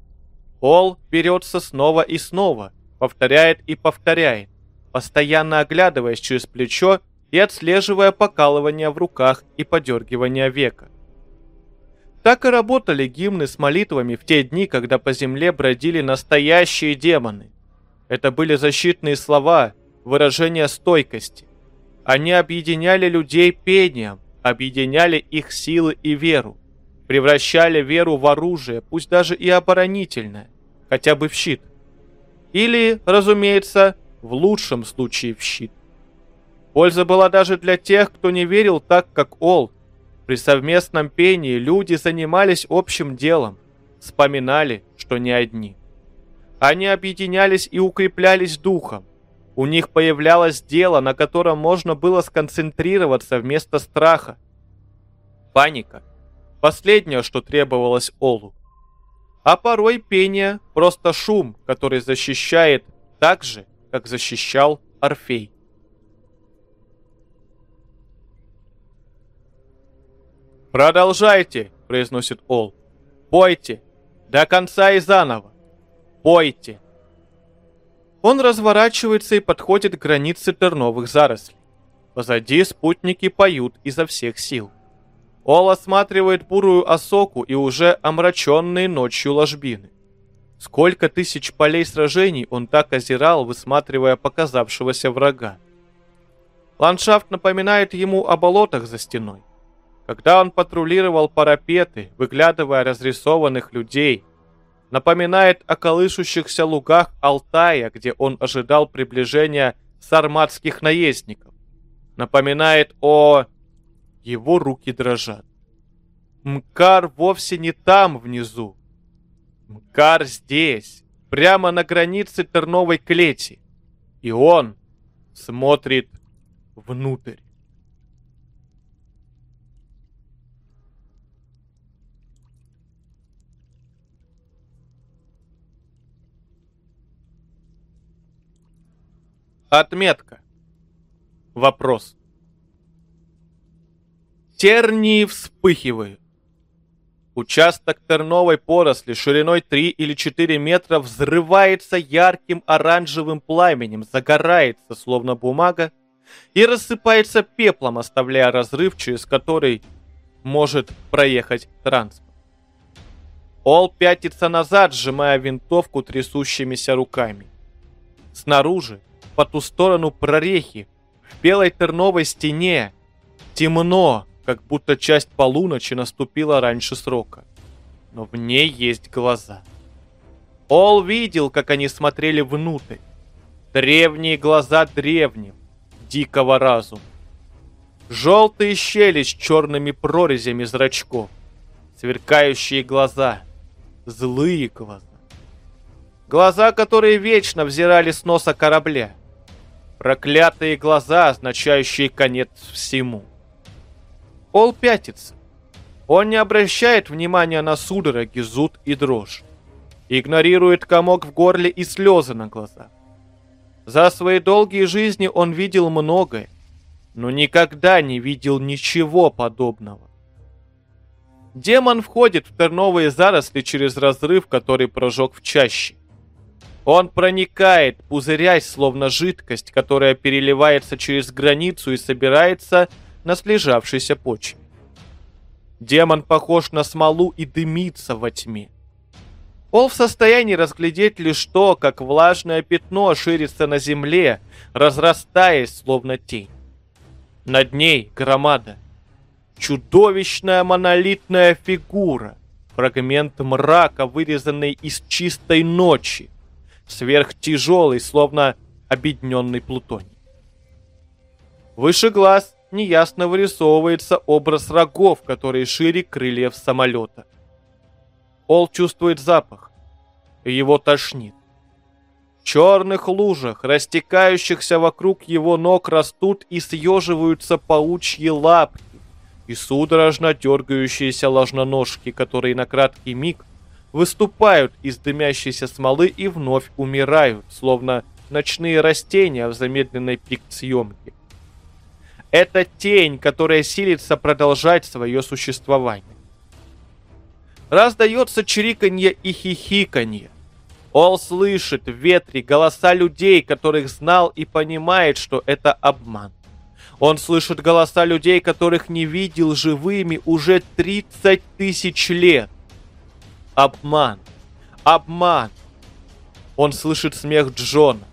Пол берется снова и снова, повторяет и повторяет, постоянно оглядываясь через плечо и отслеживая покалывание в руках и подергивание века. Так и работали гимны с молитвами в те дни, когда по земле бродили настоящие демоны. Это были защитные слова, выражения стойкости. Они объединяли людей пением, объединяли их силы и веру, превращали веру в оружие, пусть даже и оборонительное, хотя бы в щит. Или, разумеется, в лучшем случае в щит. Польза была даже для тех, кто не верил так, как Ол, при совместном пении люди занимались общим делом, вспоминали, что не одни. Они объединялись и укреплялись духом. У них появлялось дело, на котором можно было сконцентрироваться вместо страха. Паника. Последнее, что требовалось Олу. А порой пение – просто шум, который защищает так же, как защищал Орфей. «Продолжайте!» – произносит Ол. «Пойте! До конца и заново! Пойте!» Он разворачивается и подходит к границе терновых зарослей. Позади спутники поют изо всех сил. Ол осматривает бурую осоку и уже омраченные ночью ложбины. Сколько тысяч полей сражений он так озирал, высматривая показавшегося врага. Ландшафт напоминает ему о болотах за стеной. Когда он патрулировал парапеты, выглядывая разрисованных людей, напоминает о колышущихся лугах Алтая, где он ожидал приближения сарматских наездников. Напоминает о... Его руки дрожат. Мкар вовсе не там внизу. Мкар здесь, прямо на границе терновой клети. И он смотрит внутрь. Отметка. Вопрос. Тернии вспыхивают. Участок терновой поросли шириной 3 или 4 метра взрывается ярким оранжевым пламенем, загорается, словно бумага, и рассыпается пеплом, оставляя разрыв, через который может проехать транспорт. Ол пятится назад, сжимая винтовку трясущимися руками. Снаружи по ту сторону прорехи, в белой терновой стене. Темно, как будто часть полуночи наступила раньше срока. Но в ней есть глаза. Ол видел, как они смотрели внутрь. Древние глаза древних, дикого разума. Желтые щели с черными прорезями зрачков. Сверкающие глаза. Злые глаза. Глаза, которые вечно взирали с носа корабля. Проклятые глаза, означающие конец всему. Ол пятится. Он не обращает внимания на судороги, зуд и дрожь. Игнорирует комок в горле и слезы на глазах. За свои долгие жизни он видел многое, но никогда не видел ничего подобного. Демон входит в терновые заросли через разрыв, который прожег в чаще. Он проникает, пузырясь, словно жидкость, которая переливается через границу и собирается на слежавшейся почве. Демон похож на смолу и дымится во тьме. Пол в состоянии разглядеть лишь то, как влажное пятно ширится на земле, разрастаясь, словно тень. Над ней громада — Чудовищная монолитная фигура. Фрагмент мрака, вырезанный из чистой ночи. Сверхтяжелый, словно обедненный плутоний. Выше глаз неясно вырисовывается образ рогов, которые шире крыльев самолета. Ол чувствует запах. Его тошнит. В черных лужах, растекающихся вокруг его ног, растут и съеживаются паучьи лапки и судорожно дергающиеся ложноножки, которые на краткий миг выступают из дымящейся смолы и вновь умирают, словно ночные растения в замедленной пик-съемке. Это тень, которая силится продолжать свое существование. Раздается чириканье и хихиканье. Ол слышит в ветре голоса людей, которых знал и понимает, что это обман. Он слышит голоса людей, которых не видел живыми уже 30 тысяч лет. Обман. Обман. Он слышит смех Джона.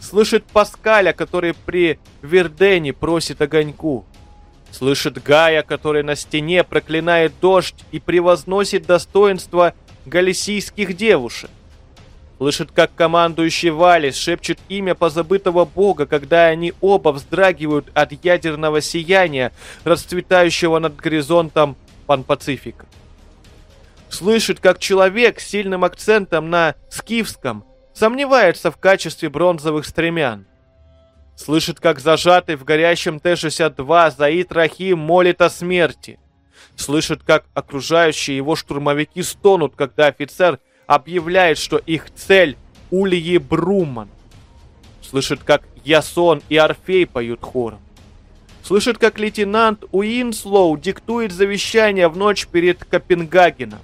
Слышит Паскаля, который при Вердене просит огоньку. Слышит Гая, который на стене проклинает дождь и превозносит достоинство галисийских девушек. Слышит, как командующий Валис шепчет имя позабытого бога, когда они оба вздрагивают от ядерного сияния, расцветающего над горизонтом Пан-Пацифика. Слышит, как человек с сильным акцентом на скифском сомневается в качестве бронзовых стремян. Слышит, как зажатый в горящем Т-62 Заид Рахим молит о смерти. Слышит, как окружающие его штурмовики стонут, когда офицер объявляет, что их цель Ульи Бруман. Слышит, как Ясон и Орфей поют хором. Слышит, как лейтенант Уинслоу диктует завещание в ночь перед Копенгагеном.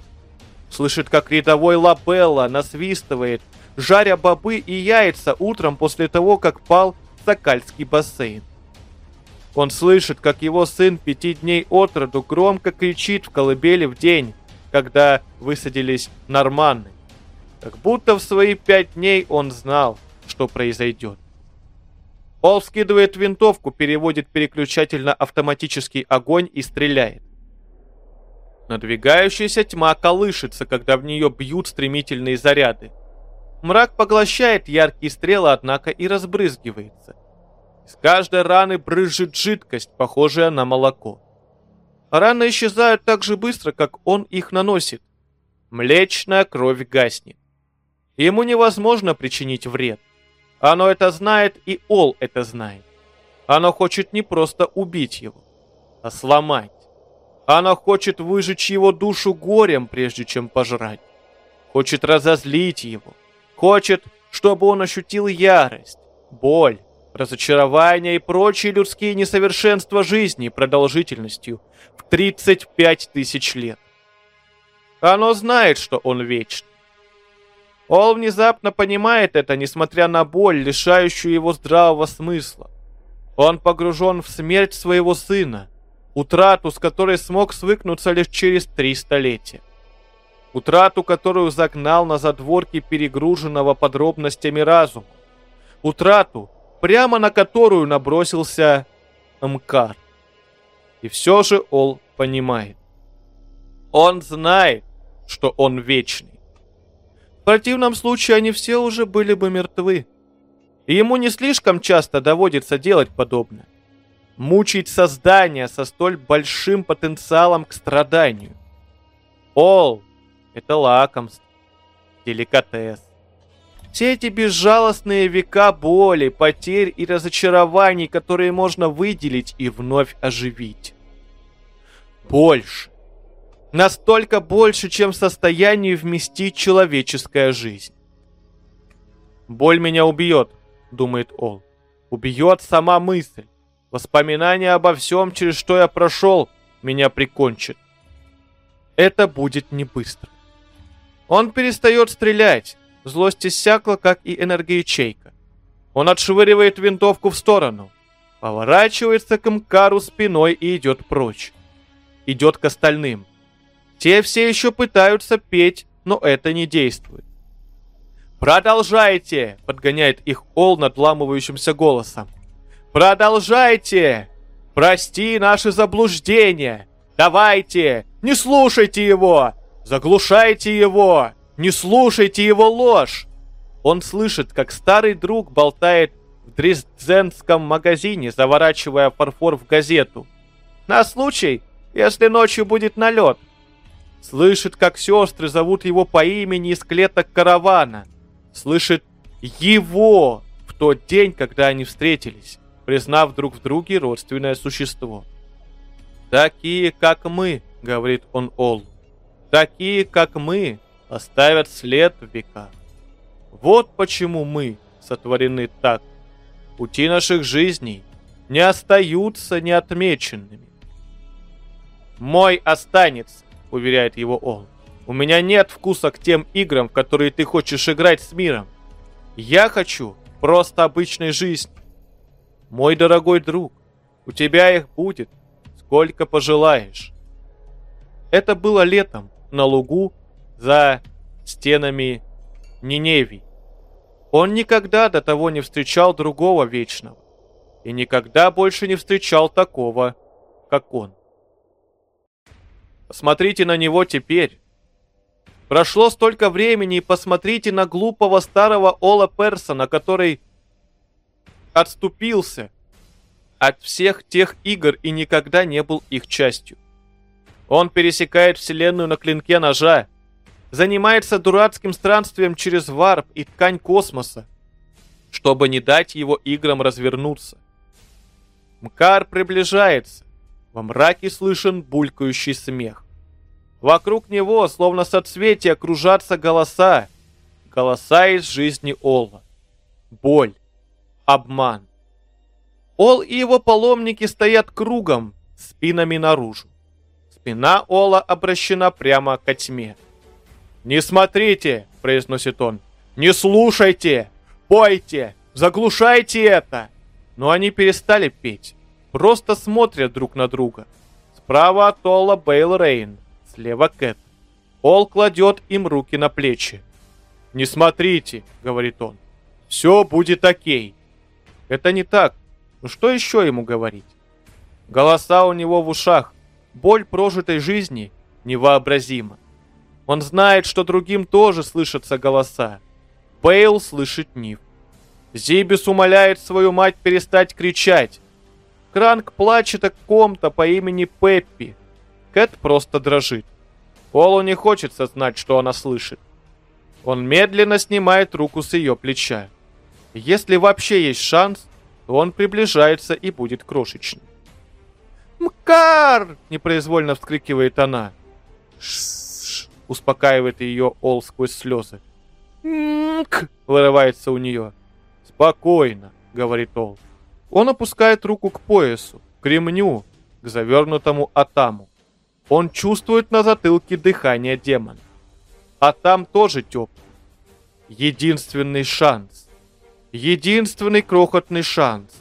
Слышит, как рядовой Лабелла насвистывает, жаря бобы и яйца утром после того, как пал Сокальский бассейн. Он слышит, как его сын пяти дней от роду громко кричит в колыбели в день, когда высадились норманны. Как будто в свои пять дней он знал, что произойдет. Пол скидывает винтовку, переводит переключатель на автоматический огонь и стреляет. Надвигающаяся тьма колышется, когда в нее бьют стремительные заряды. Мрак поглощает яркие стрелы, однако и разбрызгивается. Из каждой раны брызжет жидкость, похожая на молоко. Раны исчезают так же быстро, как он их наносит. Млечная кровь гаснет. Ему невозможно причинить вред. Оно это знает, и Ол это знает. Оно хочет не просто убить его, а сломать. Оно хочет выжечь его душу горем, прежде чем пожрать. Хочет разозлить его. Хочет, чтобы он ощутил ярость, боль, разочарование и прочие людские несовершенства жизни продолжительностью в 35 тысяч лет. Оно знает, что он вечный. Ол внезапно понимает это, несмотря на боль, лишающую его здравого смысла. Он погружен в смерть своего сына, утрату, с которой смог свыкнуться лишь через три столетия. Утрату, которую загнал на задворки перегруженного подробностями разума. Утрату, прямо на которую набросился Мкар. И все же Ол понимает. Он знает, что он вечный. В противном случае они все уже были бы мертвы. И ему не слишком часто доводится делать подобное. Мучить создание со столь большим потенциалом к страданию. Ол — это лакомство, деликатес. Все эти безжалостные века боли, потерь и разочарований, которые можно выделить и вновь оживить. Больше Настолько больше, чем в состоянии вместить человеческая жизнь. «Боль меня убьет», — думает Ол. «Убьет сама мысль. Воспоминания обо всем, через что я прошел, меня прикончит. это будет не быстро. Он перестает стрелять, злость иссякла, как и энергоячейка. Он отшвыривает винтовку в сторону, поворачивается к Мкару спиной и идет прочь. Идет к остальным. Те все еще пытаются петь, но это не действует. «Продолжайте!» — подгоняет их Ол надламывающимся голосом. «Продолжайте! Прости наши заблуждения! Давайте! Не слушайте его! Заглушайте его! Не слушайте его ложь!» Он слышит, как старый друг болтает в дрезденском магазине, заворачивая фарфор в газету. На случай, если ночью будет налет. Слышит, как сестры зовут его по имени из клеток каравана. Слышит его в тот день, когда они встретились, признав друг в друге родственное существо. «Такие, как мы», — говорит он Ол, — «такие, как мы, оставят след в веках. Вот почему мы сотворены так. Пути наших жизней не остаются неотмеченными. Мой останется, уверяет его он. У меня нет вкуса к тем играм, в которые ты хочешь играть с миром. Я хочу просто обычной жизни. Мой дорогой друг, у тебя их будет, сколько пожелаешь. Это было летом на лугу за стенами Ниневии. Он никогда до того не встречал другого вечного. И никогда больше не встречал такого, как он. Посмотрите на него теперь. Прошло столько времени, и посмотрите на глупого старого Ола Персона, который отступился от всех тех игр и никогда не был их частью. Он пересекает вселенную на клинке ножа, занимается дурацким странствием через варп и ткань космоса, чтобы не дать его играм развернуться. Мкар приближается. Во мраке слышен булькающий смех. Вокруг него, словно соцветия, кружатся голоса. Голоса из жизни Ола. Боль. Обман. Ол и его паломники стоят кругом, спинами наружу. Спина Ола обращена прямо к тьме. «Не смотрите!» – произносит он. «Не слушайте! Пойте! Заглушайте это!» Но они перестали петь. Просто смотрят друг на друга. Справа от Ола Бейл Рейн, слева Кэт. Ол кладет им руки на плечи. «Не смотрите!» – говорит он. «Все будет окей!» Это не так. Ну что еще ему говорить? Голоса у него в ушах. Боль прожитой жизни невообразима. Он знает, что другим тоже слышатся голоса. Бейл слышит Нив. Зибис умоляет свою мать перестать кричать. Кранк плачет о ком-то по имени Пеппи. Кэт просто дрожит. Полу не хочется знать, что она слышит. Он медленно снимает руку с ее плеча. Если вообще есть шанс, то он приближается и будет крошечным. «Мкар!» – непроизвольно вскрикивает она. «Шссс!» Успокаивает ее Ол сквозь слезы. «Мк!» — вырывается у нее. «Спокойно», — говорит Ол. Он опускает руку к поясу, к ремню, к завернутому Атаму. Он чувствует на затылке дыхание демона. Атам тоже теплый. Единственный шанс. Единственный крохотный шанс.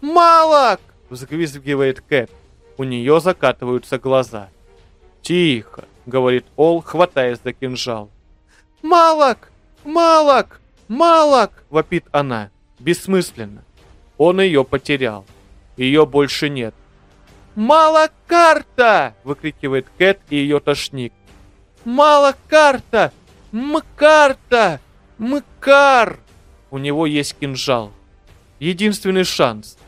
«Малок!» — взвизгивает Кэт. У нее закатываются глаза. «Тихо!» — говорит Ол, хватаясь за кинжал. «Малок! Малок! Малок!» — вопит она. Бессмысленно. Он ее потерял. Ее больше нет. «Мало карта!» — выкрикивает Кэт и ее тошник. «Мало карта! Мкарта! Мкар!» У него есть кинжал. Единственный шанс.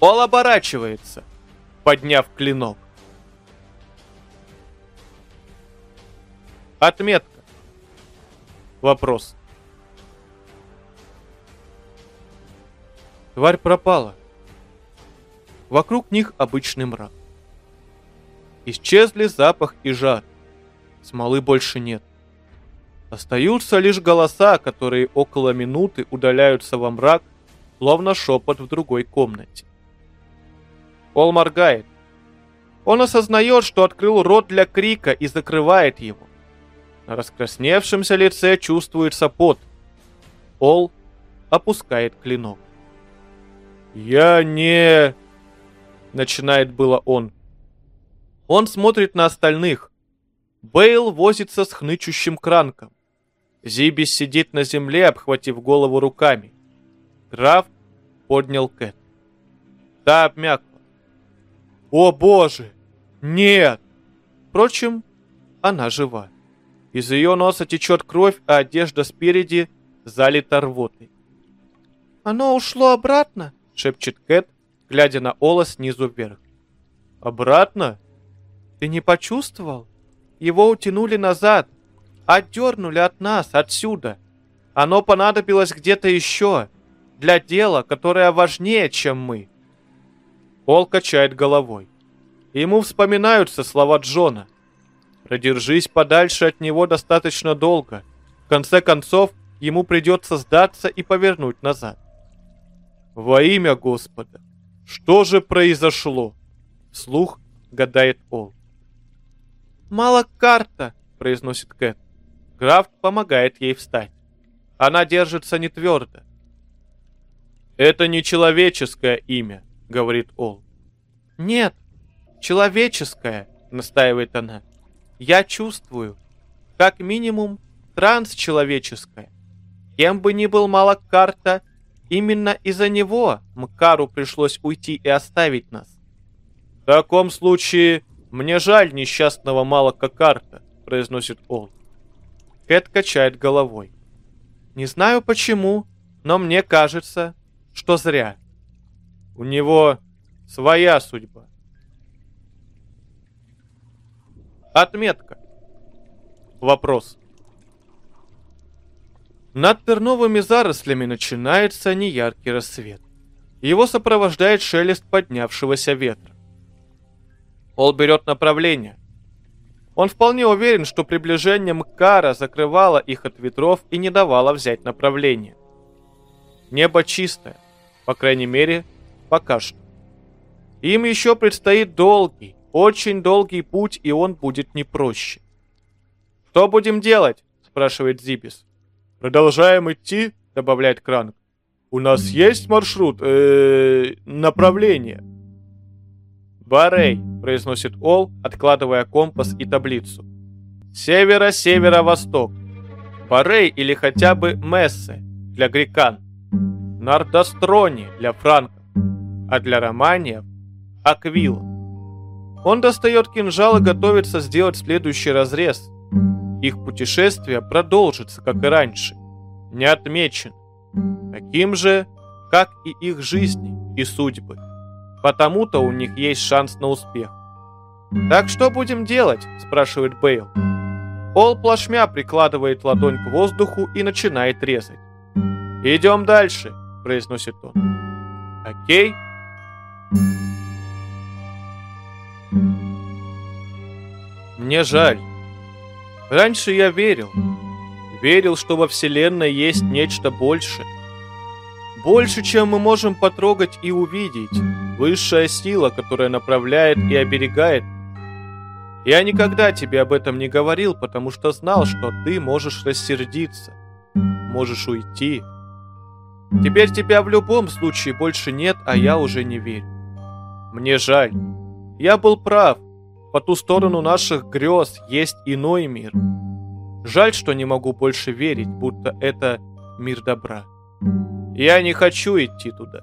Ол оборачивается, подняв клинок. Отметка. Вопрос. Тварь пропала. Вокруг них обычный мрак. Исчезли запах и жар. Смолы больше нет. Остаются лишь голоса, которые около минуты удаляются во мрак, словно шепот в другой комнате. Пол моргает. Он осознает, что открыл рот для крика и закрывает его. На раскрасневшемся лице чувствуется пот. Ол опускает клинок. «Я не...» Начинает было он. Он смотрит на остальных. Бейл возится с хнычущим кранком. Зибис сидит на земле, обхватив голову руками. Граф поднял Кэт. Та обмякла. «О боже! Нет!» Впрочем, она жива. Из ее носа течет кровь, а одежда спереди залита рвотой. «Оно ушло обратно?» — шепчет Кэт, глядя на Ола снизу вверх. «Обратно?» «Ты не почувствовал? Его утянули назад, отдернули от нас, отсюда. Оно понадобилось где-то еще, для дела, которое важнее, чем мы». Ол качает головой. Ему вспоминаются слова Джона. «Продержись подальше от него достаточно долго. В конце концов, ему придется сдаться и повернуть назад». «Во имя Господа! Что же произошло?» Слух гадает Ол. «Мало карта», — произносит Кэт. Граф помогает ей встать. Она держится не твердо. «Это не человеческое имя», — говорит Ол. «Нет, человеческое», — настаивает она. «Я чувствую, как минимум, трансчеловеческое. Кем бы ни был Малакарта, именно из-за него Мкару пришлось уйти и оставить нас. В таком случае мне жаль несчастного Малакакарта, произносит Ол. Кэт качает головой. Не знаю почему, но мне кажется, что зря. У него своя судьба. Отметка. Вопрос. Над терновыми зарослями начинается неяркий рассвет. Его сопровождает шелест поднявшегося ветра. Ол берет направление. Он вполне уверен, что приближение Мкара закрывало их от ветров и не давало взять направление. Небо чистое, по крайней мере, пока что. Им еще предстоит долгий, очень долгий путь, и он будет не проще. «Что будем делать?» – спрашивает Зибис. «Продолжаем идти?» – добавляет Кранк. «У нас есть маршрут, э, направление?» «Барей», – произносит Ол, откладывая компас и таблицу. «Северо-северо-восток. Барей или хотя бы Мессе для грекан. Нардострони для франков. А для романиев – Аквила». Он достает кинжал и готовится сделать следующий разрез. Их путешествие продолжится, как и раньше. Не отмечен. Таким же, как и их жизни и судьбы. Потому-то у них есть шанс на успех. «Так что будем делать?» – спрашивает Бейл. Ол плашмя прикладывает ладонь к воздуху и начинает резать. «Идем дальше», – произносит он. «Окей?» Мне жаль. Раньше я верил. Верил, что во Вселенной есть нечто большее. Больше, чем мы можем потрогать и увидеть. Высшая сила, которая направляет и оберегает. Я никогда тебе об этом не говорил, потому что знал, что ты можешь рассердиться. Можешь уйти. Теперь тебя в любом случае больше нет, а я уже не верю. Мне жаль. Я был прав. По ту сторону наших грез есть иной мир. Жаль, что не могу больше верить, будто это мир добра. Я не хочу идти туда.